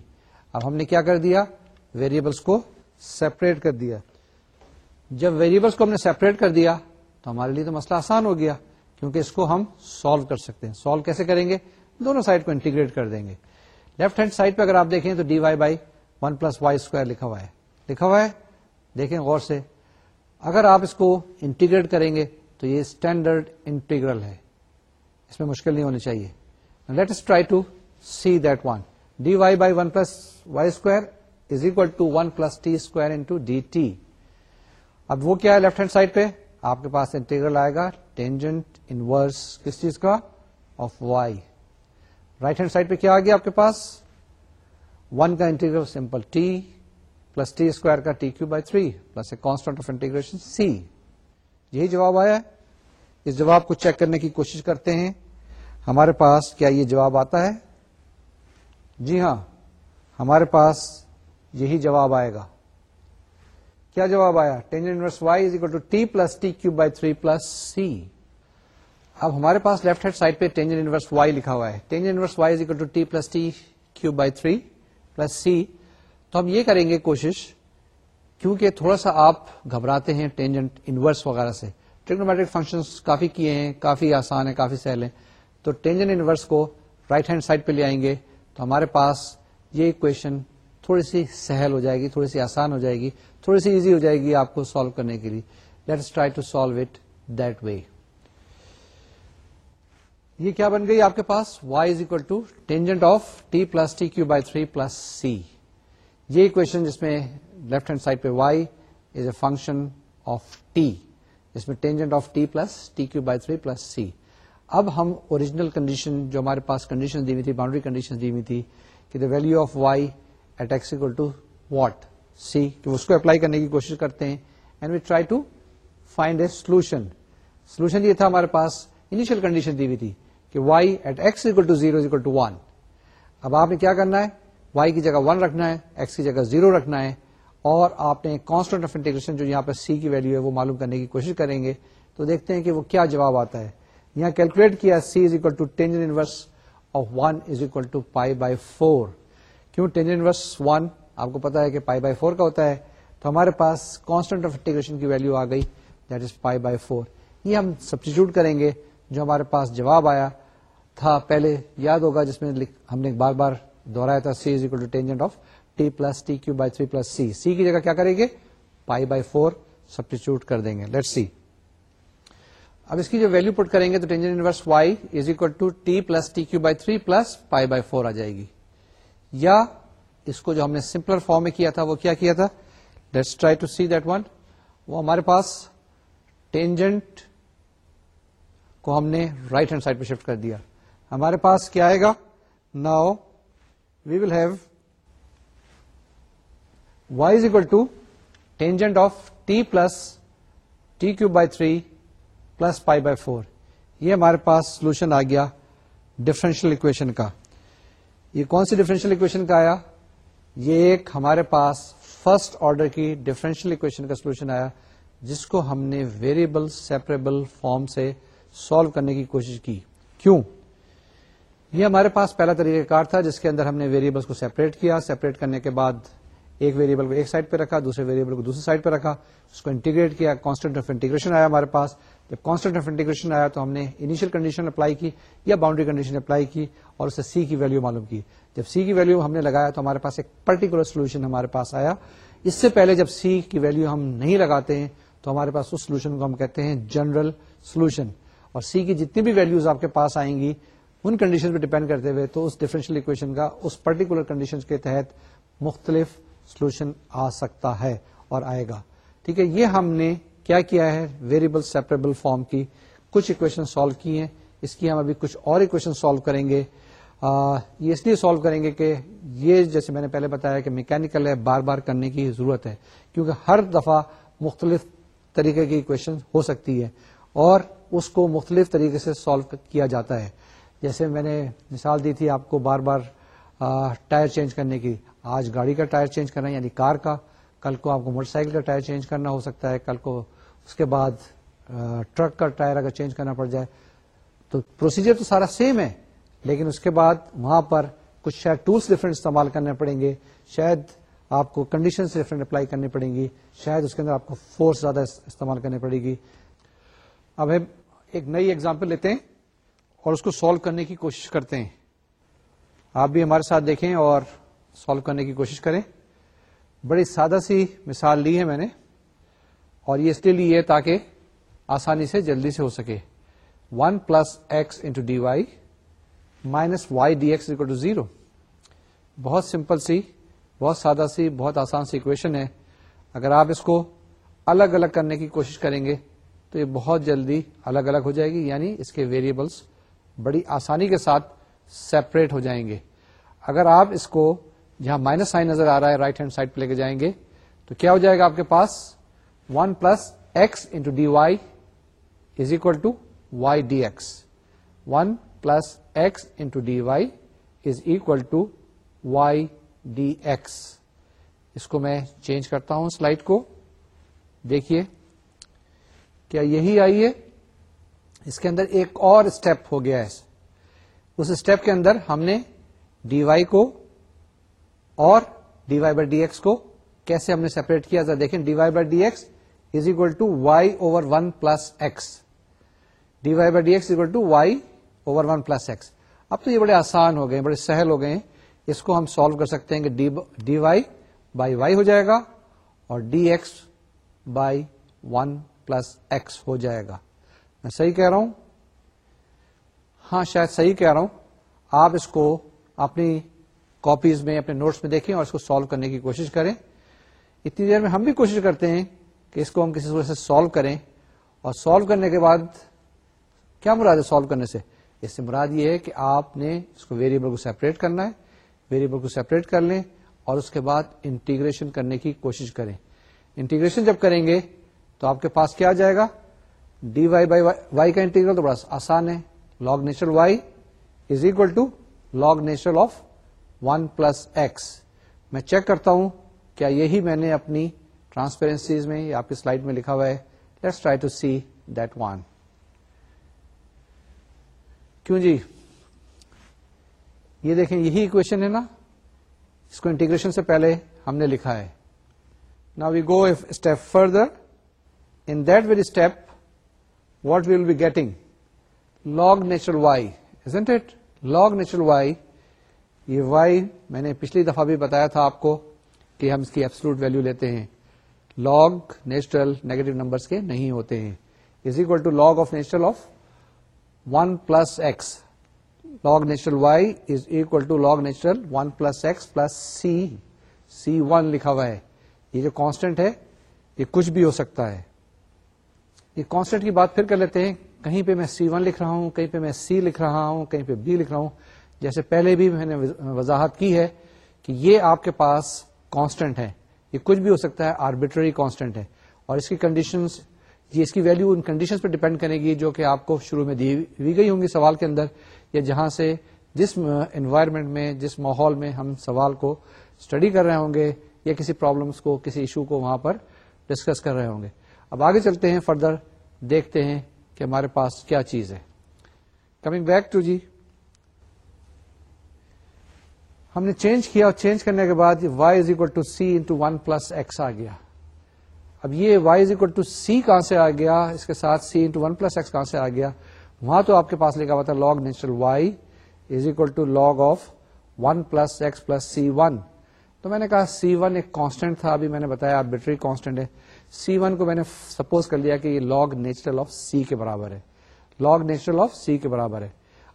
اب ہم نے کیا کر دیا؟ Variables کو separate کر دیا۔ جب ویریبلس کو ہم نے سیپریٹ کر دیا، تو ہمارے لیے تو مسئلہ آسان ہو گیا، کیونکہ اس کو ہم سالو کر سکتے ہیں۔ سالو کیسے کریں گے؟ دونوں سائڈ کو انٹیگریٹ کر دیں گے۔ لیفٹ ہینڈ سائڈ پہ اگر آپ دیکھیں تو d y by one plus y square لکھا ہوا ہے۔ لکھا ہوا ہے؟ دیکھیں غور سے۔ اگر آپ اس کو انٹیگریٹ کریں گے تو یہ اسٹینڈرڈ انٹیگرل ہے۔ اس میں مشکل نہیں ہونی چاہیے۔ Let try to see that one d y by one plus y square is equal to one plus t square into d t اب وہ کیا ہے لیفٹ ہینڈ سائڈ پہ؟ آپ کے پاس انٹیگرل آئے گا ٹینجنٹ انورس کس چیز کا؟ Of y right hand side پہ کیا آ گیا آپ کے پاس؟ ون کا integral simple t plus t square کا t cube by three plus a constant of integration c یہی جواب آیا اس جواب کو چیک کرنے کی کوشش کرتے ہیں۔ ہمارے پاس کیا یہ جواب آتا ہے؟ جی ہاں ہمارے پاس یہی جواب آئے گا۔ کیا جواب آیا؟ Tangent y is equal to t plus t q by three plus c اب ہمارے پاس لیفٹ ہینڈ سائڈ پہ ٹینجن انورس وائی لکھا ہوا ہے۔ Tangent inverse y is equal to t plus t cube by three plus c تو ہم یہ کریں گے کوشش، کیونکہ تھوڑا سا آپ گھبراتے ہیں ٹینجنٹ انورس وغیرہ سے۔ ٹیکنومیٹرک فنکشن کافی کیے ہیں، کافی آسان ہے کافی سہل ہیں۔ تو ٹینجن انورس کو رائٹ ہینڈ سائڈ پہ لے آئیں گے۔ تو ہمارے پاس یہ اکویشن تھوڑی سی سہل ہو جائے گی، تھوڑی سی آسان ہو جائے گی، تھوڑی سی ایزی ہو جائے گی آپ کو سالو کرنے کے لیے۔ Let's try to solve it that way یہ کیا بن گئی آپ کے پاس؟ Y is equal to tangent of t plus t cube by three plus c یہ اکویشن جس میں لیفٹ ہینڈ سائڈ پہ y is a function of t جس میں tangent of t plus t cube by three plus c اب ہم original condition جو ہمارے پاس کنڈیشن دی ہوئی تھی باؤنڈری کنڈیشن دی ہوئی تھی، کہ the value of y at x equal to what c کہ اس کو اپلائی کرنے کی کوشش کرتے ہیں۔ And we try to find a solution solution یہ تھا ہمارے پاس انیشیل کنڈیشن دی ہوئی تھی کہ y at x equal to zero equal to one اب آپ نے کیا کرنا ہے؟ وائی کی جگہ ون رکھنا ہے ایکس کی جگہ زیرو رکھنا ہے۔ اور آپ نے کانسٹنٹ آف انٹیگریشن جو یہاں پہ سی کی ویلو ہے، وہ معلوم کرنے کی کوشش کریں گے۔ تو دیکھتے ہیں کہ وہ کیا جواب آتا ہے۔ یہاں کیلکولیٹ کیا c is equal to tangent inverse of one is equal to pi by four کیوں ٹینجن انورس ون آپ کو پتا ہے کہ پائی بائی فور کا ہوتا ہے، تو ہمارے پاس کانسٹنٹ آف انٹیگریشن کی ویلو آ گئی that is pi by four یہ ہم سبسٹیچیوٹ کریں گے، جو ہمارے پاس جواب آیا تھا پہلے، یاد ہوگا جس میں ہم نے بار بار دوہرایا تھا C is equal to tangent of T plus T cube by three plus C C کی جگہ کیا کریں گے؟ پائی بائی فور سبسٹیچیوٹ کر دیں گے. لیٹ سی اب اس کی جو ویلو پٹ کریں گے تو tangent inverse Y is equal to T plus T cube by three plus pi by four آ جائے گی۔ یا اس کو جو ہم نے سمپلر فارم میں کیا تھا، وہ کیا کیا تھا؟ Let's try to see that one وہ ہمارے پاس ٹینجنٹ کو ہم نے رائٹ ہینڈ سائڈ پہ شفٹ کر دیا۔ ہمارے پاس کیا آئے گا؟ Now we will have Y is equal to tangent of T plus T cube by three plus pi by four. یہ ہمارے پاس سولوشن آ گیا ڈفرینشیل اکویشن کا. یہ کون سی ڈفرینشیل اکویشن کا آیا؟ یہ ایک ہمارے پاس فرسٹ آرڈر کی ڈفرینشیل اکویشن کا سولوشن آیا، جس کو ہم نے ویریبل سیپریبل فارم سے سالو کرنے کی کوشش کی. کیوں؟ یہ ہمارے پاس پہلا طریقہ کار تھا، جس کے اندر ہم نے ویریبلس کو سیپریٹ کیا سیپریٹ کرنے کے بعد ایک ویریبل کو ایک سائڈ پہ رکھا، دوسرے ویریبل کو دوسری سائڈ پہ رکھا، اس کو انٹیگریٹ کیا کانسٹنٹ آف انٹیگریشن آیا ہمارے پاس. جب کانسٹنٹ آف انٹیگریشن آیا تو ہم نے انیشیل کنڈیشن اپلائی کی یا باؤنڈری کنڈیشن اپلائی کی اور اسے سی کی ویلو معلوم کی۔ جب سی کی ویلو ہم نے لگایا تو ہمارے پاس ایک پرٹیکولر سولوشن ہمارے پاس آیا۔ اس سے پہلے جب سی کی ویلو ہم نہیں لگاتے ہیں تو ہمارے پاس اس سولوشن کو ہم کہتے ہیں جنرل سولوشن اور سی کی جتنی بھی ویلوز آپ کے پاس آئیں گی، ان کنڈیشن پہ ڈیپینڈ کرتے ہوئے تو اس ڈیفرنشیل اکویشن کا اس پرٹیکولر کنڈیشن کے تحت مختلف سولوشن آ سکتا ہے اور آئے گا۔ ٹھیک ہے، یہ ہم نے کیا کیا ہے؟ ویریبل سیپریبل فارم کی کچھ اکویشن سالو کی ہیں۔ اس کی ہم ابھی کچھ اور اکویشن سالو کریں گے۔ یہ اس لیے سالو کریں گے کہ یہ جیسے میں نے پہلے بتایا کہ میکینکل ہے، بار بار کرنے کی ضرورت ہے، کیونکہ ہر دفعہ مختلف طریقے کی اکویشن ہو سکتی ہے اور اس کو مختلف طریقے سے سالو کیا جاتا ہے۔ جیسے میں نے مثال دی تھی آپ کو بار بار ٹائر چینج کرنے کی۔ آج گاڑی کا ٹائر چینج کرنا یعنی کار کا۔ کل کو آپ کو موٹر سائیکل کا ٹائر چینج کرنا ہو سکتا ہے، کل کو اس کے بعد ٹرک کا ٹائر اگر چینج کرنا پڑ جائے، تو پروسیجر تو سارا سیم ہے، لیکن اس کے بعد وہاں پر کچھ شاید ٹولس ڈفرینٹ استعمال کرنے پڑیں گے، شاید آپ کو کنڈیشن ڈفرینٹ اپلائی کرنی پڑیں گی، شاید اس کے اندر آپ کو فورس زیادہ استعمال کرنی پڑے گی۔ اب ہم ایک نئی ایگزامپل لیتے ہیں اور اس کو سالو کرنے کی کوشش کرتے ہیں۔ آپ بھی ہمارے ساتھ دیکھیں اور سالو کرنے کی کوشش کریں۔ بڑی سادہ سی مثال لی ہے میں نے۔ اور یہ اس لیے لی ہے تاکہ آسانی سے جلدی سے ہو سکے۔ One plus X into D Y minus Y D X equal to zero. بہت سمپل سی، بہت سادہ سی، بہت آسان سی اکویشن ہے۔ اگر آپ اس کو الگ الگ کرنے کی کوشش کریں گے تو یہ بہت جلدی الگ الگ ہو جائے گی یعنی اس کے ویریبلس بڑی آسانی کے ساتھ سیپریٹ ہو جائیں گے۔ اگر آپ اس کو جہاں مائنس سائن نظر آ رہا ہے رائٹ ہینڈ سائڈ پہ لے کے جائیں گے، تو کیا ہو جائے گا آپ کے پاس؟ One plus X into D Y is equal to Y D X. One plus X into D Y is equal to Y D X. اس کو میں چینج کرتا ہوں سلائڈ کو. دیکھیے، کیا یہی آئی ہے؟ اس کے اندر ایک اور اسٹیپ ہو گیا ہے. اس اسٹیپ کے اندر ہم نے ڈی وائی کو اور D Y by D X کو کیسے ہم نے سیپریٹ کیا؟ دیکھیں، D Y by D X is equal to Y over one plus X D Y by D X equal to Y over one plus X اب تو یہ بڑے آسان ہو گئے بڑے سہل ہو گئے اس کو ہم سالو کر سکتے ہیں کہ ڈی وائی بائی وائی ہو جائے گا اور D X by one plus X ہو جائے گا میں صحیح کہہ رہا ہوں ہاں شاید صحیح کہہ رہا ہوں آپ اس کو اپنی کاپیز میں اپنے نوٹس میں دیکھیں اور اس کو سالو کرنے کی کوشش کریں اتنی دیر میں ہم بھی کوشش کرتے ہیں کہ اس کو ہم کسی سے سالو کریں اور سالو کرنے کے بعد کیا مراد ہے سالو کرنے سے؟ اس سے مراد یہ ہے کہ آپ نے اس کو ویریبل کو سیپریٹ کرنا ہے ویریبل کو سیپریٹ کر لیں اور اس کے بعد انٹیگریشن کرنے کی کوشش کریں۔ انٹیگریشن جب کریں گے تو آپ کے پاس کیا جائے گا؟ ڈی وائی بائی وائی کا انٹیگرل تو بڑا آسان ہے۔ Log natural Y is equal to log natural of one plus X میں چیک کرتا ہوں کیا یہی میں نے اپنی ٹرانسپیرنسیز میں آپ کی سلائڈ میں لکھا ہوا ہے۔ Let's try to see that one کیوں جی؟ یہ دیکھیں، یہی اکویشن ہے نا؟ اس کو انٹیگریشن سے پہلے ہم نے لکھا ہے۔ Now we go step further in that very step what we will be getting log natural Y isn't it log natural Y یہ وائی میں نے پچھلی دفعہ بھی بتایا تھا آپ کو کہ ہم اس کی ایبسلوٹ ویلو لیتے ہیں۔ لاگ نیچرل نیگیٹو نمبرس کے نہیں ہوتے ہیں. Is equal to log of natural of one plus X log natural Y is equal to log natural one plus X plus C C one لکھا ہوا ہے. یہ جو کانسٹنٹ ہے، یہ کچھ بھی ہو سکتا ہے. یہ کانسٹنٹ کی بات پھر کر لیتے ہیں. کہیں پہ میں سی ون لکھ رہا ہوں، کہیں پہ میں سی لکھ رہا ہوں، کہیں پہ بی لکھ رہا ہوں. جیسے پہلے بھی میں نے وضاحت کی ہے کہ یہ آپ کے پاس کانسٹنٹ ہے. یہ کچھ بھی ہو سکتا ہے آربیٹری کانسٹنٹ ہے۔ اور اس کی کنڈیشنز یہ اس کی ویلو ان کنڈیشن پہ ڈیپینڈ کرے گی جو کہ آپ کو شروع میں دی گئی ہوں گی سوال کے اندر، یا جہاں سے جس انوائرمنٹ میں، جس ماحول میں ہم سوال کو اسٹڈی کر رہے ہوں گے، یا کسی پرابلمس کو، کسی ایشو کو وہاں پر ڈسکس کر رہے ہوں گے۔ اب آگے چلتے ہیں فردر دیکھتے ہیں کہ ہمارے پاس کیا چیز ہے۔ کمنگ بیک ٹو جی ہم نے چینج کیا اور چینج کرنے کے بعد Y is equal to C into one plus X آ گیا۔ اب یہ Y is equal to C کہاں سے آ گیا؟ اس کے ساتھ C into one plus X کہاں سے آ گیا؟ وہاں تو آپ کے پاس لکھا ہوا تھا log natural Y is equal to log of one plus X plus C one تو میں نے کہا سی ون ایک کانسٹنٹ تھا، ابھی میں نے بتایا آربیٹری کانسٹنٹ ہے۔ سی ون کو میں نے سپوز کر لیا کہ یہ لاگ نیچرل آف سی کے برابر ہے۔ لاگ نیچرل آف سی کے برابر ہے۔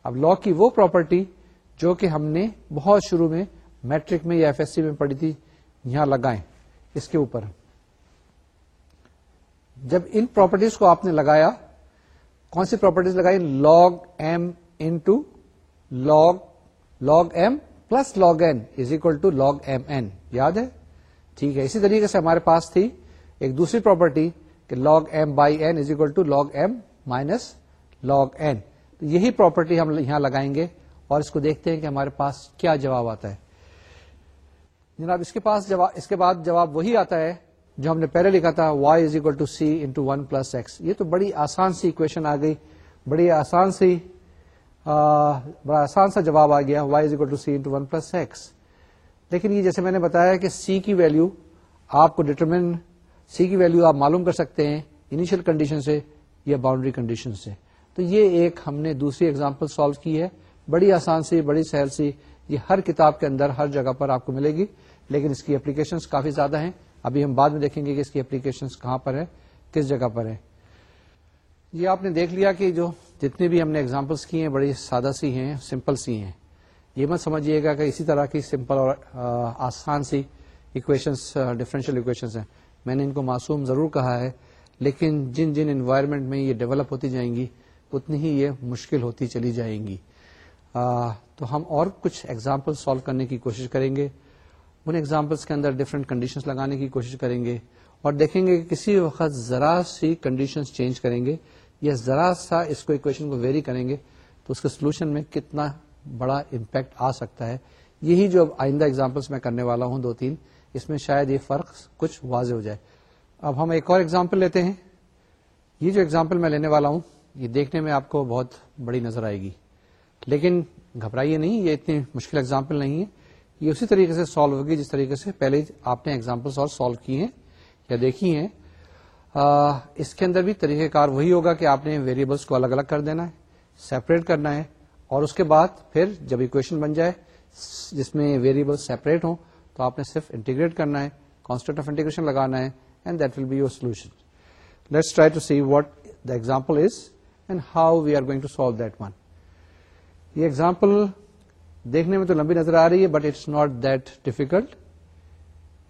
اب لاگ کی وہ پراپرٹی جو کہ ہم نے بہت شروع میں میٹرک میں یا ایف ایس سی میں پڑھی تھی، یہاں لگائیں، اس کے اوپر۔ جب ان پراپرٹیز کو آپ نے لگایا، کون سی پراپرٹیز لگائی؟ Log M into log log M plus log N is equal to log M N یاد ہے؟ ٹھیک ہے، اسی طریقے سے ہمارے پاس تھی ایک دوسری پراپرٹی کہ log M by N is equal to log M minus log N یہی پراپرٹی ہم یہاں لگائیں گے۔ اور اس کو دیکھتے ہیں کہ ہمارے پاس کیا جواب آتا ہے۔ جناب، اس کے پاس جواب اس کے بعد جواب وہی آتا ہے جو ہم نے پہلے لکھا تھا Y is equal to C into one plus X یہ تو بڑی آسان سی اکویشن آ گئی، بڑی آسان سی بڑا آسان سا جواب آ گیا Y is equal to C into one plus X لیکن یہ جیسے میں نے بتایا کہ سی کی ویلو آپ کو ڈیٹرمن سی کی ویلو آپ معلوم کر سکتے ہیں انیشیل کنڈیشن سے یا باؤنڈری کنڈیشن سے۔ تو یہ ایک ہم نے دوسری ایگزامپل سالو کی ہے۔ بڑی آسان سی، بڑی سہل سی، یہ ہر کتاب کے اندر، ہر جگہ پر آپ کو ملے گی، لیکن اس کی اپلیکیشن کافی زیادہ ہیں۔ ابھی ہم بعد میں دیکھیں گے کہ اس کی اپلیکیشن کہاں پر ہے کس جگہ پر ہے یہ آپ نے دیکھ لیا کہ جو جتنے بھی ہم نے اگزامپلس کی ہیں، بڑی سادہ سی ہیں سمپل سی ہیں۔ یہ مت سمجھیے گا کہ اسی طرح کی سمپل اور آسان سی اکویشنس ڈفرینشیل اکویشنس ہیں۔ میں نے ان کو معصوم ضرور کہا ہے، لیکن جن جن انوائرمنٹ میں یہ ڈیولپ ہوتی جائیں گی، اتنی ہی یہ مشکل ہوتی چلی جائیں گی۔ تو ہم اور کچھ ایگزامپل سالو کرنے کی کوشش کریں گے۔ ان ایگزامپلس کے اندر ڈفرینٹ کنڈیشنز لگانے کی کوشش کریں گے اور دیکھیں گے کہ کسی وقت ذرا سی کنڈیشنز چینج کریں گے یا ذرا سا اس کو اکویشن کو ویری کریں گے تو اس کے سولوشن میں کتنا بڑا امپیکٹ آ سکتا ہے۔ یہی جو آئندہ ایگزامپلس میں کرنے والا ہوں دو تین، اس میں شاید یہ فرق کچھ واضح ہو جائے۔ اب ہم ایک اور ایگزامپل لیتے ہیں۔ یہ جو ایگزامپل میں لینے والا ہوں، یہ دیکھنے میں آپ کو بہت بڑی نظر آئے گی۔ لیکن گھبرائیے نہیں یہ اتنی مشکل ایگزامپل نہیں ہے۔ یہ اسی طریقے سے سالو ہوگی جس طریقے سے پہلے آپ نے ایگزامپلس اور سالو کی ہیں یا دیکھی ہیں۔ آ, اس کے اندر بھی طریقہ کار وہی ہوگا کہ آپ نے ویریبلس کو الگ الگ کر دینا ہے سیپریٹ کرنا ہے اور اس کے بعد پھر جب اکویشن بن جائے جس میں ویریبل سیپریٹ ہوں تو آپ نے صرف انٹیگریٹ کرنا ہے کانسٹنٹ آف انٹیگریشن لگانا ہے and that will be your solution let's try to see what the example is and how we are going to solve that one یہ ایگزامپل دیکھنے میں تو لمبی نظر آ رہی ہے but it's not that difficult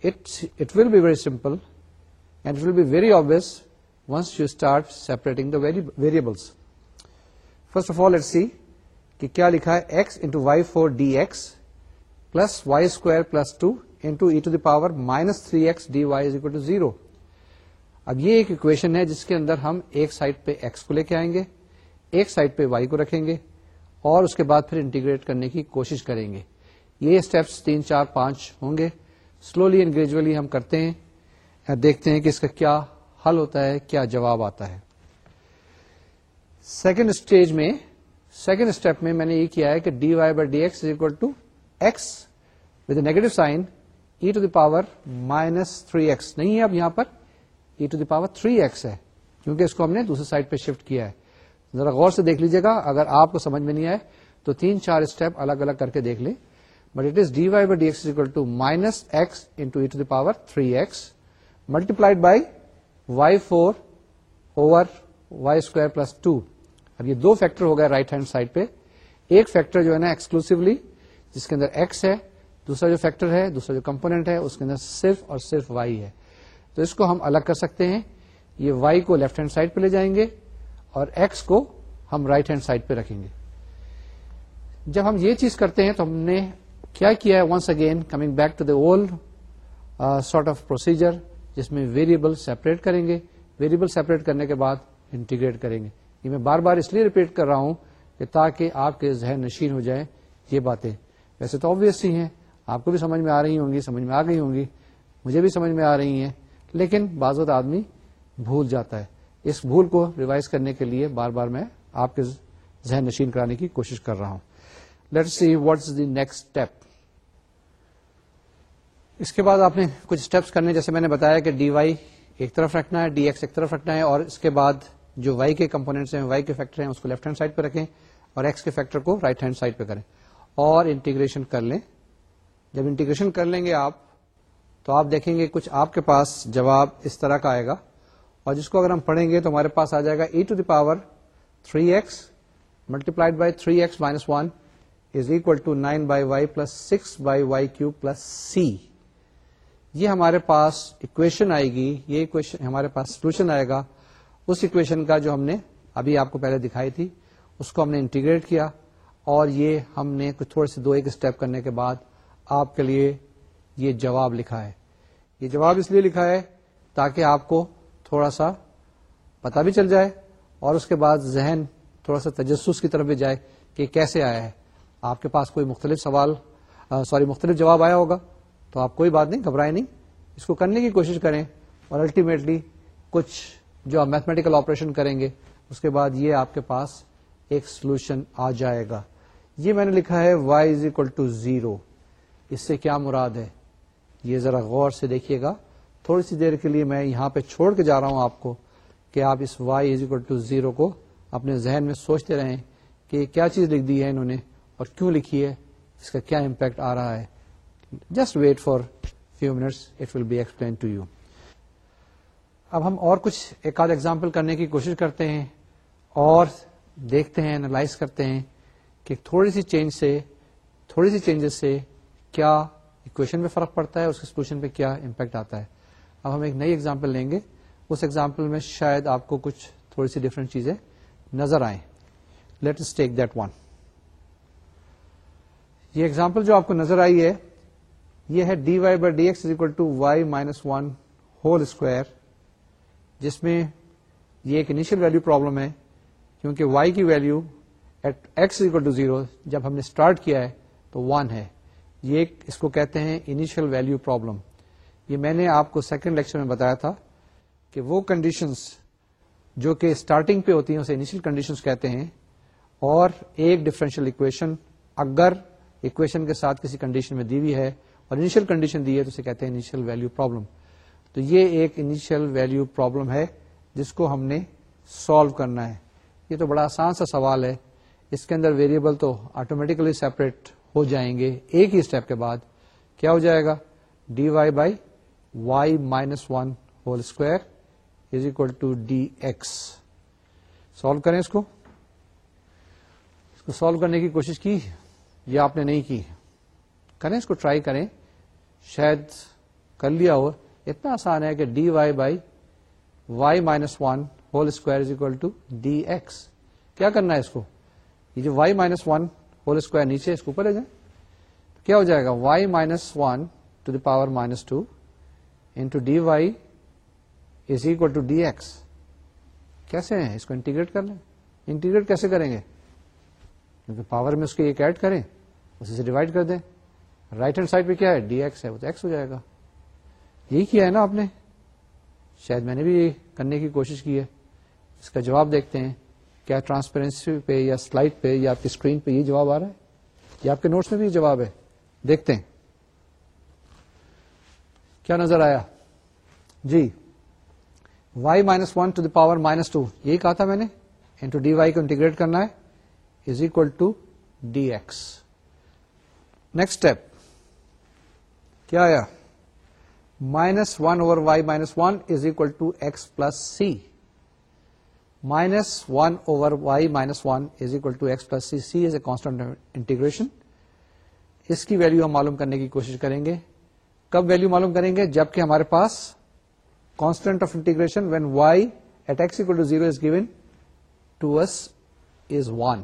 it will be very simple and it will be very obvious once you start separating the variables first of all at see کہ کیا لکھا ہے؟ X into Y four D X plus Y square plus two into E to the power minus three X D Y is equal to zero اب یہ ایک equation ہے جس کے اندر ہم ایک سائڈ پہ ایکس کو لے کے آئیں گے، ایک سائڈ پہ وائی کو رکھیں گے اور اس کے بعد پھر انٹیگریٹ کرنے کی کوشش کریں گے۔ یہ اسٹیپس تین چار پانچ ہوں گے۔ سلولی اینڈ گریجولی ہم کرتے ہیں۔ دیکھتے ہیں کہ اس کا کیا حل ہوتا ہے، کیا جواب آتا ہے۔ سیکنڈ اسٹیج میں سیکنڈ اسٹیپ میں میں نے یہ کیا ہے کہ D Y by D X is equal to X with negative sign E to the power minus three X نہیں ہے اب یہاں پر E to the power three X ہے، کیونکہ اس کو ہم نے دوسری سائڈ پہ شفٹ کیا ہے۔ ذرا غور سے دیکھ لیجیے گا۔ اگر آپ کو سمجھ میں نہیں آئے تو تین چار اسٹیپ الگ الگ کر کے دیکھ لیں۔ But it is D Y by D X equal to minus X into E to the power three X multiplied by Y four over Y square plus two اب یہ دو فیکٹر ہو گئے رائٹ ہینڈ سائڈ پہ۔ ایک factor جو ہے نا exclusively جس کے اندر ایکس ہے، دوسرا جو فیکٹر ہے، دوسرا جو کمپونیٹ ہے، اس کے اندر صرف اور صرف وائی ہے۔ تو اس کو ہم الگ کر سکتے ہیں۔ یہ وائی کو لیفٹ ہینڈ سائڈ پہ لے جائیں گے۔ اور ایکس کو ہم رائٹ ہینڈ سائڈ پہ رکھیں گے۔ جب ہم یہ چیز کرتے ہیں تو ہم نے کیا کیا ہے؟ Once again coming back to the old sort of procedure جس میں ویریبل سیپریٹ کریں گے۔ ویریبل سیپریٹ کرنے کے بعد انٹیگریٹ کریں گے۔ یہ میں بار بار اس لیے ریپیٹ کر رہا ہوں کہ تاکہ آپ کے ذہن نشین ہو جائیں یہ باتیں۔ ویسے تو آبیس ہی ہیں۔ آپ کو بھی سمجھ میں آ رہی ہوں گی، سمجھ میں آ گئی ہوں گی۔ مجھے بھی سمجھ میں آ رہی ہیں۔ لیکن بعض آدمی بھول جاتا ہے۔ اس بھول کو ریوائز کرنے کے لیے بار بار میں آپ کے ذہن نشین کرانے کی کوشش کر رہا ہوں۔ Let see what's the next step اس کے بعد آپ نے کچھ اسٹیپس کرنے، جیسے میں نے بتایا کہ ڈی وائی ایک طرف رکھنا ہے، ڈی ایکس ایک طرف رکھنا ہے، اور اس کے بعد جو وائی کے کمپونیٹس ہیں، وائی کے فیکٹر ہیں، اس کو لیفٹ ہینڈ سائڈ پہ رکھیں اور ایکس کے فیکٹر کو رائٹ ہینڈ سائڈ پہ کریں۔ اور انٹیگریشن کر لیں۔ جب انٹیگریشن کر لیں گے آپ، تو آپ دیکھیں گے کچھ آپ کے پاس جواب اس طرح کا آئے گا۔ اور جس کو اگر ہم پڑھیں گے تو ہمارے پاس آ جائے گا E to the power three X multiplied by three X minus one is equal to nine by Y plus six by Y cube plus C یہ ہمارے پاس اکویشن آئے گی، یہ اکویشن ہمارے پاس سولوشن آئے گا۔ اس اکویشن کا جو ہم نے ابھی آپ کو پہلے دکھائی تھی، اس کو ہم نے انٹیگریٹ کیا اور یہ ہم نے کچھ تھوڑے سے دو ایک اسٹیپ کرنے کے بعد آپ کے لیے یہ جواب لکھا ہے۔ یہ جواب اس لیے لکھا ہے تاکہ آپ کو تھوڑا سا پتا بھی چل جائے اور اس کے بعد ذہن تھوڑا سا تجسس کی طرف بھی جائے کہ کیسے آیا ہے۔ آپ کے پاس کوئی مختلف سوال سوری، مختلف جواب آیا ہوگا تو آپ کوئی بات نہیں گھبرائے نہیں۔ اس کو کرنے کی کوشش کریں اور الٹیمیٹلی کچھ جو آپ میتھمیٹیکل آپریشن کریں گے، اس کے بعد یہ آپ کے پاس ایک سولوشن آ جائے گا۔ یہ میں نے لکھا ہے Y is equal to zero اس سے کیا مراد ہے؟ یہ ذرا غور سے دیکھیے گا۔ تھوڑی سی دیر کے لیے میں یہاں پہ چھوڑ کے جا رہا ہوں آپ کو کہ آپ اس Y is equal to zero کو اپنے ذہن میں سوچتے رہیں کہ کیا چیز لکھ دی ہے انہوں نے اور کیوں لکھی ہے، اس کا کیا امپیکٹ آ رہا ہے۔ Just wait for few minutes it will be explain to you اب ہم اور کچھ ایک آدھ ایگزامپل کرنے کی کوشش کرتے ہیں اور دیکھتے ہیں انالائز کرتے ہیں کہ تھوڑی سی چینج سے، تھوڑی سی چینجز سے کیا اکویشن میں فرق پڑتا ہے، اس کے سولوشن پہ کیا امپیکٹ آتا ہے۔ اب ہم ایک نئی ایگزامپل لیں گے۔ اس ایگزامپل میں شاید آپ کو کچھ تھوڑی سی ڈفرینٹ چیزیں نظر آئیں۔ Let us take that one یہ ایگزامپل جو آپ کو نظر آئی ہے، یہ ہے D Y by D X is equal to Y minus one whole square جس میں یہ ایک انیشیل ویلو پرابلم ہے، کیونکہ وائی کی value at X equal to zero جب ہم نے اسٹارٹ کیا ہے تو ون ہے۔ یہ اس کو کہتے ہیں انیشیل ویلو پرابلم یہ میں نے آپ کو سیکنڈ لیکچر میں بتایا تھا کہ وہ کنڈیشنز جو کہ اسٹارٹنگ پہ ہوتی ہیں، اسے انیشیل کنڈیشنز کہتے ہیں، اور ایک ڈفرینشیل اکویشن اگر اکویشن کے ساتھ کسی کنڈیشن میں دی ہوئی ہے، اور انیشیل کنڈیشن دی ہے، تو اسے کہتے ہیں انیشیل ویلو پرابلم تو یہ ایک انیشیل ویلو پرابلم ہے جس کو ہم نے سالو کرنا ہے۔ یہ تو بڑا آسان سا سوال ہے۔ اس کے اندر ویریبل تو آٹومیٹکلی سیپریٹ ہو جائیں گے ایک ہی اسٹیپ کے بعد۔ کیا ہو جائے گا؟ D Y by Y minus one whole square is equal to D X solve کریں اس کو. اس کو سالو کرنے کی کوشش کی. یا آپ نے نہیں کی. کریں اس کو ٹرائی کریں. شاید کر لیا ہو. اتنا آسان ہے کہ D Y by Y minus one whole square is equal to D X کیا کرنا ہے اس کو؟ یہ جو Y minus one whole square نیچے اس کو اوپر لے جائیں. کیا ہو جائے گا؟ Y minus one to the power minus two into D Y is equal to D X کیسے ہیں؟ اس کو انٹیگریٹ کر لیں۔ انٹیگریٹ کیسے کریں گے؟ کیونکہ پاور میں اس کے ایک ایڈ کریں، اسی سے ڈیوائڈ کر دیں۔ رائٹ ہینڈ سائڈ پہ کیا ہے؟ ڈی ایکس ہے، وہ تو ایکس ہو جائے گا۔ یہی کیا ہے نا آپ نے؟ شاید میں نے بھی کرنے کی کوشش کی ہے۔ اس کا جواب دیکھتے ہیں۔ کیا ٹرانسپیرنسی پہ یا سلائڈ پہ یا آپ کی اسکرین پہ یہ جواب آ رہا ہے؟ یا آپ کے نوٹس میں بھی جواب ہے؟ دیکھتے ہیں۔ کیا نظر آیا؟ جی Y minus one to the power minus two یہی کہا تھا میں نے انٹو ڈی وائی کو انٹیگریٹ کرنا ہے is equal to D X next step کیا آیا؟ Minus one over Y minus one is equal to X plus C minus one over Y minus one is equal to X plus C C is a constant integration اس کی value ہم معلوم کرنے کی کوشش کریں گے۔ کب ویلو معلوم کریں گے؟ جبکہ ہمارے پاس constant of integration when Y at X equal to zero is given to us is one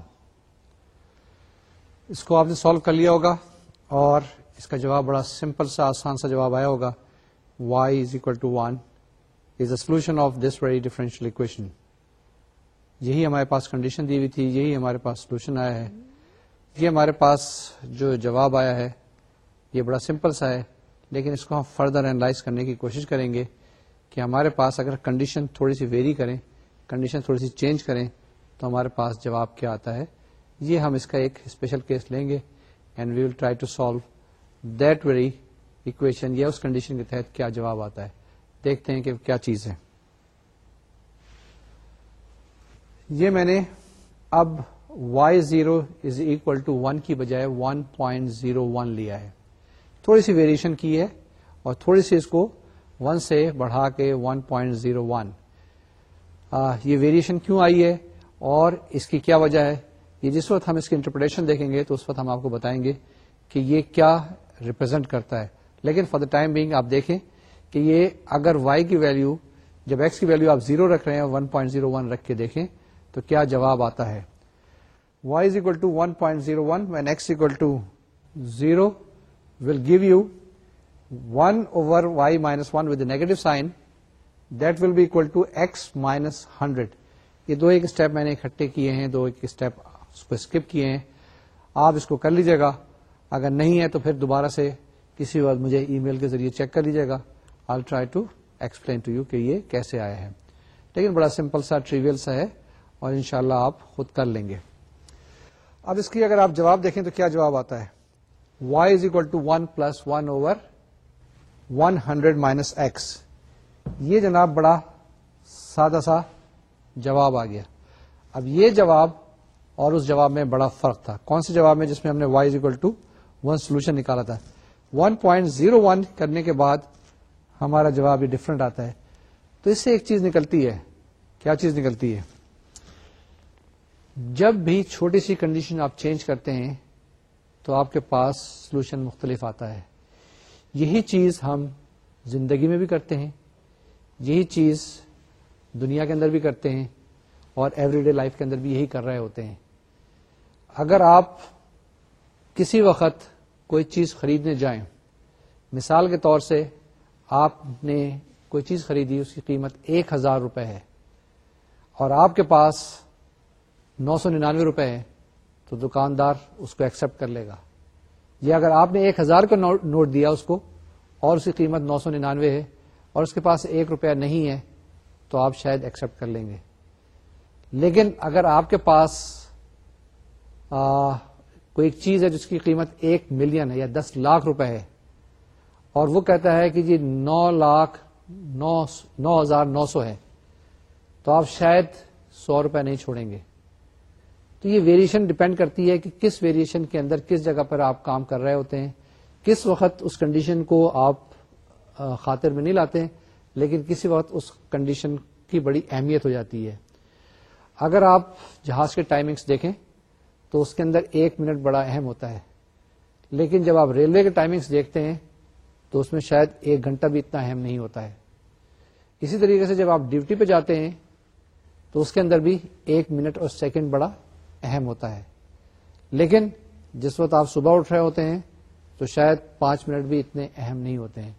اس کو آپ نے سالو کر لیا ہوگا اور اس کا جواب بڑا سمپل سا آسان سا جواب آیا ہوگا. Y is equal to one is a solution of this very differential equation یہی ہمارے پاس کنڈیشن دی ہوئی تھی، یہی ہمارے پاس سولوشن آیا ہے۔ یہ ہمارے پاس جو جواب آیا ہے، یہ بڑا سمپل سا ہے۔ لیکن اس کو ہم فردر اینالائز کرنے کی کوشش کریں گے کہ ہمارے پاس اگر کنڈیشن تھوڑی سی ویری کریں کنڈیشن تھوڑی سی چینج کریں، تو ہمارے پاس جواب کیا آتا ہے؟ یہ ہم اس کا ایک اسپیشل کیس لیں گے and we will try to solve that very equation یا اس کنڈیشن کے تحت کیا جواب آتا ہے۔ دیکھتے ہیں کہ کیا چیز ہے۔ یہ میں نے اب Y zero is equal to one کی بجائے ون پوائنٹ زیرو ون لیا ہے۔ تھوڑی سی ویریشن کی ہے اور تھوڑی سی اس کو ون سے بڑھا کے ون پوائنٹ زیرو ون یہ ویریشن کیوں آئی ہے اور اس کی کیا وجہ ہے؟ یہ جس وقت ہم اس کی انٹرپریٹیشن دیکھیں گے تو اس وقت ہم آپ کو بتائیں گے کہ یہ کیا ریپرزینٹ کرتا ہے. لیکن فار دا ٹائم بینگ آپ دیکھیں کہ یہ اگر وائی کی ویلو جب ایکس کی ویلو آپ زیرو رکھ رہے ہیں ون پوائنٹ زیرو ون رکھ کے دیکھیں تو کیا جواب آتا ہے؟ Y is equal to one point zero one when X equal to zero will give you one over Y minus one with negative sign that will be equal to X minus hundred یہ دو ایک step میں نے اکٹھے کیے ہیں، دو ایک step اس کو اسکپ کیے ہیں۔ آپ اس کو کر لیجیے گا۔ اگر نہیں ہے تو پھر دوبارہ سے کسی وقت مجھے ای میل کے ذریعے چیک کر لیجیے گا۔ I try to explain to you کہ یہ کیسے آیا ہے۔ لیکن بڑا سمپل سا ٹریویل سا ہے اور انشاءاللہ اللہ آپ خود کر لیں گے۔ اب اس کی اگر آپ جواب دیکھیں تو کیا جواب آتا ہے؟ Y is equal to one plus one over one hundred minus X یہ جناب بڑا سادہ سا جواب آ گیا۔ اب یہ جواب اور اس جواب میں بڑا فرق تھا۔ کون سے جواب میں جس میں ہم نے y is equal to one solution نکالا تھا؟ ون پوائنٹ زیرو ون کرنے کے بعد ہمارا جواب یہ ڈفرنٹ آتا ہے۔ تو اس سے ایک چیز نکلتی ہے۔ کیا چیز نکلتی ہے؟ جب بھی چھوٹی سی کنڈیشن آپ چینج کرتے ہیں تو آپ کے پاس سولوشن مختلف آتا ہے۔ یہی چیز ہم زندگی میں بھی کرتے ہیں، یہی چیز دنیا کے اندر بھی کرتے ہیں اور ایوری ڈے لائف کے اندر بھی یہی کر رہے ہوتے ہیں۔ اگر آپ کسی وقت کوئی چیز خریدنے جائیں، مثال کے طور سے آپ نے کوئی چیز خریدی، اس کی قیمت ایک ہزار روپے ہے اور آپ کے پاس نو سو ننانوے روپے ہے تو دکاندار اس کو ایکسپٹ کر لے گا۔ یا اگر آپ نے ایک ہزار کا نوٹ دیا اس کو اور اس کی قیمت نو سو ننانوے ہے اور اس کے پاس ایک روپیہ نہیں ہے تو آپ شاید ایکسپٹ کر لیں گے۔ لیکن اگر آپ کے پاس آ, کوئی ایک چیز ہے جس کی قیمت ایک ملین ہے یا دس لاکھ روپے ہے اور وہ کہتا ہے کہ جی نو لاکھ نو نو ہزار نو سو ہے تو آپ شاید سو روپے نہیں چھوڑیں گے۔ تو یہ ویریشن ڈپینڈ کرتی ہے کہ کس ویریشن کے اندر کس جگہ پر آپ کام کر رہے ہوتے ہیں۔ کس وقت اس کنڈیشن کو آپ خاطر میں نہیں لاتے لیکن کسی وقت اس کنڈیشن کی بڑی اہمیت ہو جاتی ہے۔ اگر آپ جہاز کے ٹائمنگس دیکھیں، تو اس کے اندر ایک منٹ بڑا اہم ہوتا ہے۔ لیکن جب آپ ریلوے کے ٹائمنگس دیکھتے ہیں، تو اس میں شاید ایک گھنٹہ بھی اتنا اہم نہیں ہوتا ہے۔ اسی طریقے سے جب آپ ڈیوٹی پہ جاتے ہیں، تو اس کے اندر بھی ایک منٹ اور سیکنڈ بڑا اہم ہوتا ہے۔ لیکن جس وقت آپ صبح اٹھ رہے ہوتے ہیں، تو شاید پانچ منٹ بھی اتنے اہم نہیں ہوتے ہیں۔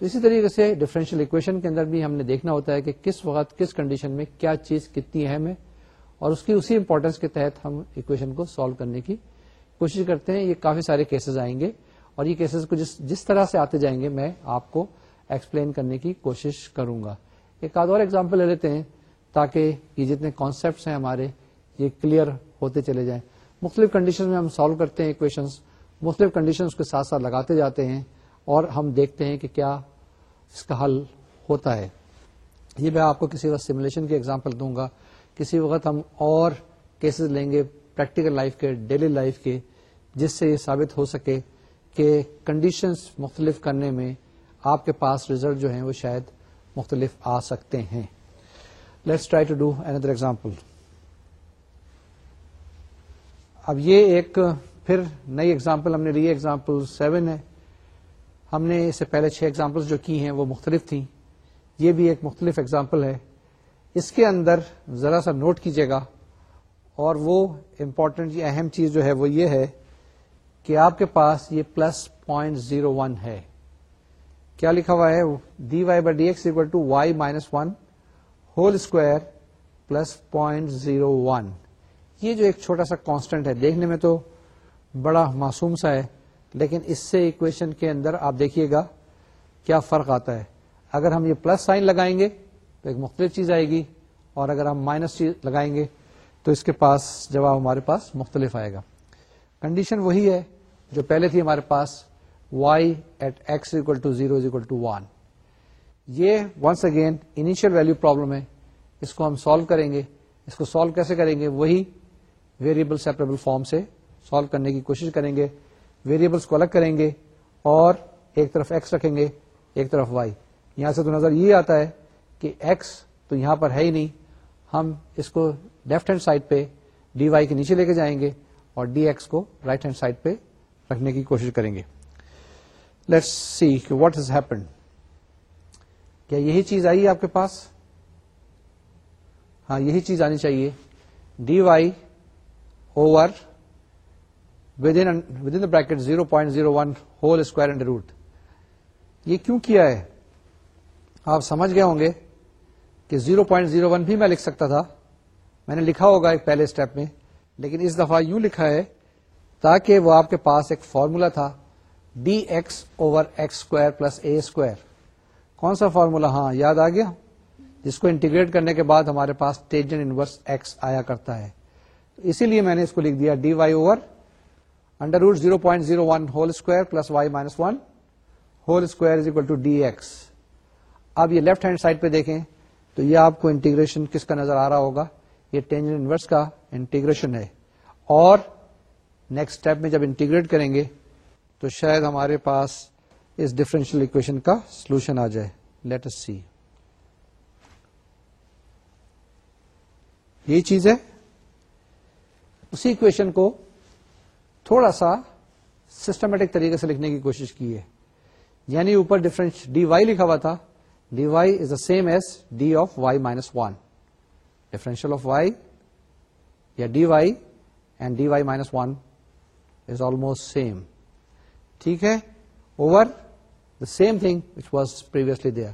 تو اسی طریقے سے ڈفرینشیل اکویشن کے اندر بھی ہم نے دیکھنا ہوتا ہے کہ کس وقت، کس کنڈیشن میں کیا چیز کتنی اہم ہے، اور اس کی اسی امپورٹینس کے تحت ہم اکویشن کو سالو کرنے کی کوشش کرتے ہیں۔ یہ کافی سارے کیسز آئیں گے، اور یہ کیسز کو جس جس طرح سے آتے جائیں گے، میں آپ کو ایکسپلین کرنے کی کوشش کروں گا۔ ایک آدھ اور ایگزامپل لے لیتے ہیں، تاکہ یہ جتنے کانسیپٹس ہیں ہمارے یہ کلیئر ہوتے چلے جائیں۔ مختلف کنڈیشن میں ہم سالو کرتے ہیں اکویشنز مختلف کنڈیشن کے ساتھ ساتھ لگاتے جاتے ہیں اور ہم دیکھتے ہیں کہ کیا اس کا حل ہوتا ہے۔ یہ میں آپ کو کسی وقت سیمولیشن کی ایگزامپل دوں گا۔ کسی وقت ہم اور کیسز لیں گے پریکٹیکل لائف کے ڈیلی لائف کے، جس سے یہ ثابت ہو سکے کہ کنڈیشنز مختلف کرنے میں آپ کے پاس ریزلٹ جو ہیں وہ شاید مختلف آ سکتے ہیں۔ Let's try to do another example اب یہ ایک پھر نئی ایگزامپل ہم نے لی ایگزامپل سیون ہے۔ ہم نے اس سے پہلے چھ ایگزامپل جو کی ہیں وہ مختلف تھیں۔ یہ بھی ایک مختلف ایگزامپل ہے۔ اس کے اندر ذرا سا نوٹ کیجیے گا۔ اور وہ امپورٹنٹ اہم چیز جو ہے وہ یہ ہے کہ آپ کے پاس یہ پلس پوائنٹ زیرو ون ہے۔ کیا لکھا ہوا ہے؟ D Y by D X equal to Y minus one whole square plus point zero one یہ جو ایک چھوٹا سا کانسٹنٹ ہے، دیکھنے میں تو بڑا معصوم سا ہے، لیکن اس سے اکویشن کے اندر آپ دیکھیے گا کیا فرق آتا ہے۔ اگر ہم یہ پلس سائن لگائیں گے تو ایک مختلف چیز آئے گی، اور اگر ہم مائنس چیز لگائیں گے تو اس کے پاس جواب ہمارے پاس مختلف آئے گا۔ کنڈیشن وہی ہے جو پہلے تھی ہمارے پاس y at x equal to zero equal to one یہ once again initial value problem ہے، اس کو ہم سالو کریں گے۔ اس کو سالو کیسے کریں گے؟ وہی ویریبل سیپریبل فارم سے سالو کرنے کی کوشش کریں گے ویریبلس کو الگ کریں گے اور ایک طرف ایکس رکھیں گے، ایک طرف وائی یہاں سے تو نظر یہ آتا ہے کہ ایکس تو یہاں پر ہے ہی نہیں. ہم اس کو لیفٹ ہینڈ سائڈ پہ ڈی وائی کے نیچے لے کے جائیں گے اور ڈی ایکس کو رائٹ ہینڈ سائڈ پہ رکھنے کی کوشش کریں گے. Let's see what has happened کیا یہی چیز آئی آپ کے پاس؟ ہاں یہی چیز آنی چاہیے. D y over within the bracket zero point zero one whole square and root یہ کیوں کیا ہے؟ آپ سمجھ گئے ہوں گے کہ زیرو پوائنٹ زیرو ون بھی میں لکھ سکتا تھا۔ میں نے لکھا ہوگا ایک پہلے اسٹیپ میں، لیکن اس دفعہ یوں لکھا ہے، تاکہ وہ آپ کے پاس ایک فارمولا تھا d x over x square plus a square کون سا فارمولا ہاں یاد آ گیا؟ جس کو انٹیگریٹ کرنے کے بعد ہمارے پاس ٹیجن انورس ایکس آیا کرتا ہے۔ اسی لیے میں نے اس کو لکھ دیا d y over under root zero point zero one whole square plus y minus one whole square is equal to d x. اب یہ لیفٹ ہینڈ سائڈ پہ دیکھیں تو یہ آپ کو انٹیگریشن کس کا نظر آ رہا ہوگا؟ یہ ٹینجن انورس کا انٹیگریشن ہے۔ اور نیکسٹ اسٹیپ میں جب انٹیگریٹ کریں گے تو شاید ہمارے پاس اس ڈفرینشیل اکویشن کا سولوشن آ جائے۔ لیٹ سی یہی چیز ہے۔ اسی اکویشن کو تھوڑا سا سسٹمیٹک طریقے سے لکھنے کی کوشش کی ہے۔ یعنی اوپر ڈفرینس ڈی وائی لکھا ہوا تھا۔ D y is the same as d of y minus one differential of y یا d y and d y minus one is almost same ٹھیک ہے؟ Over the same thing which was previously there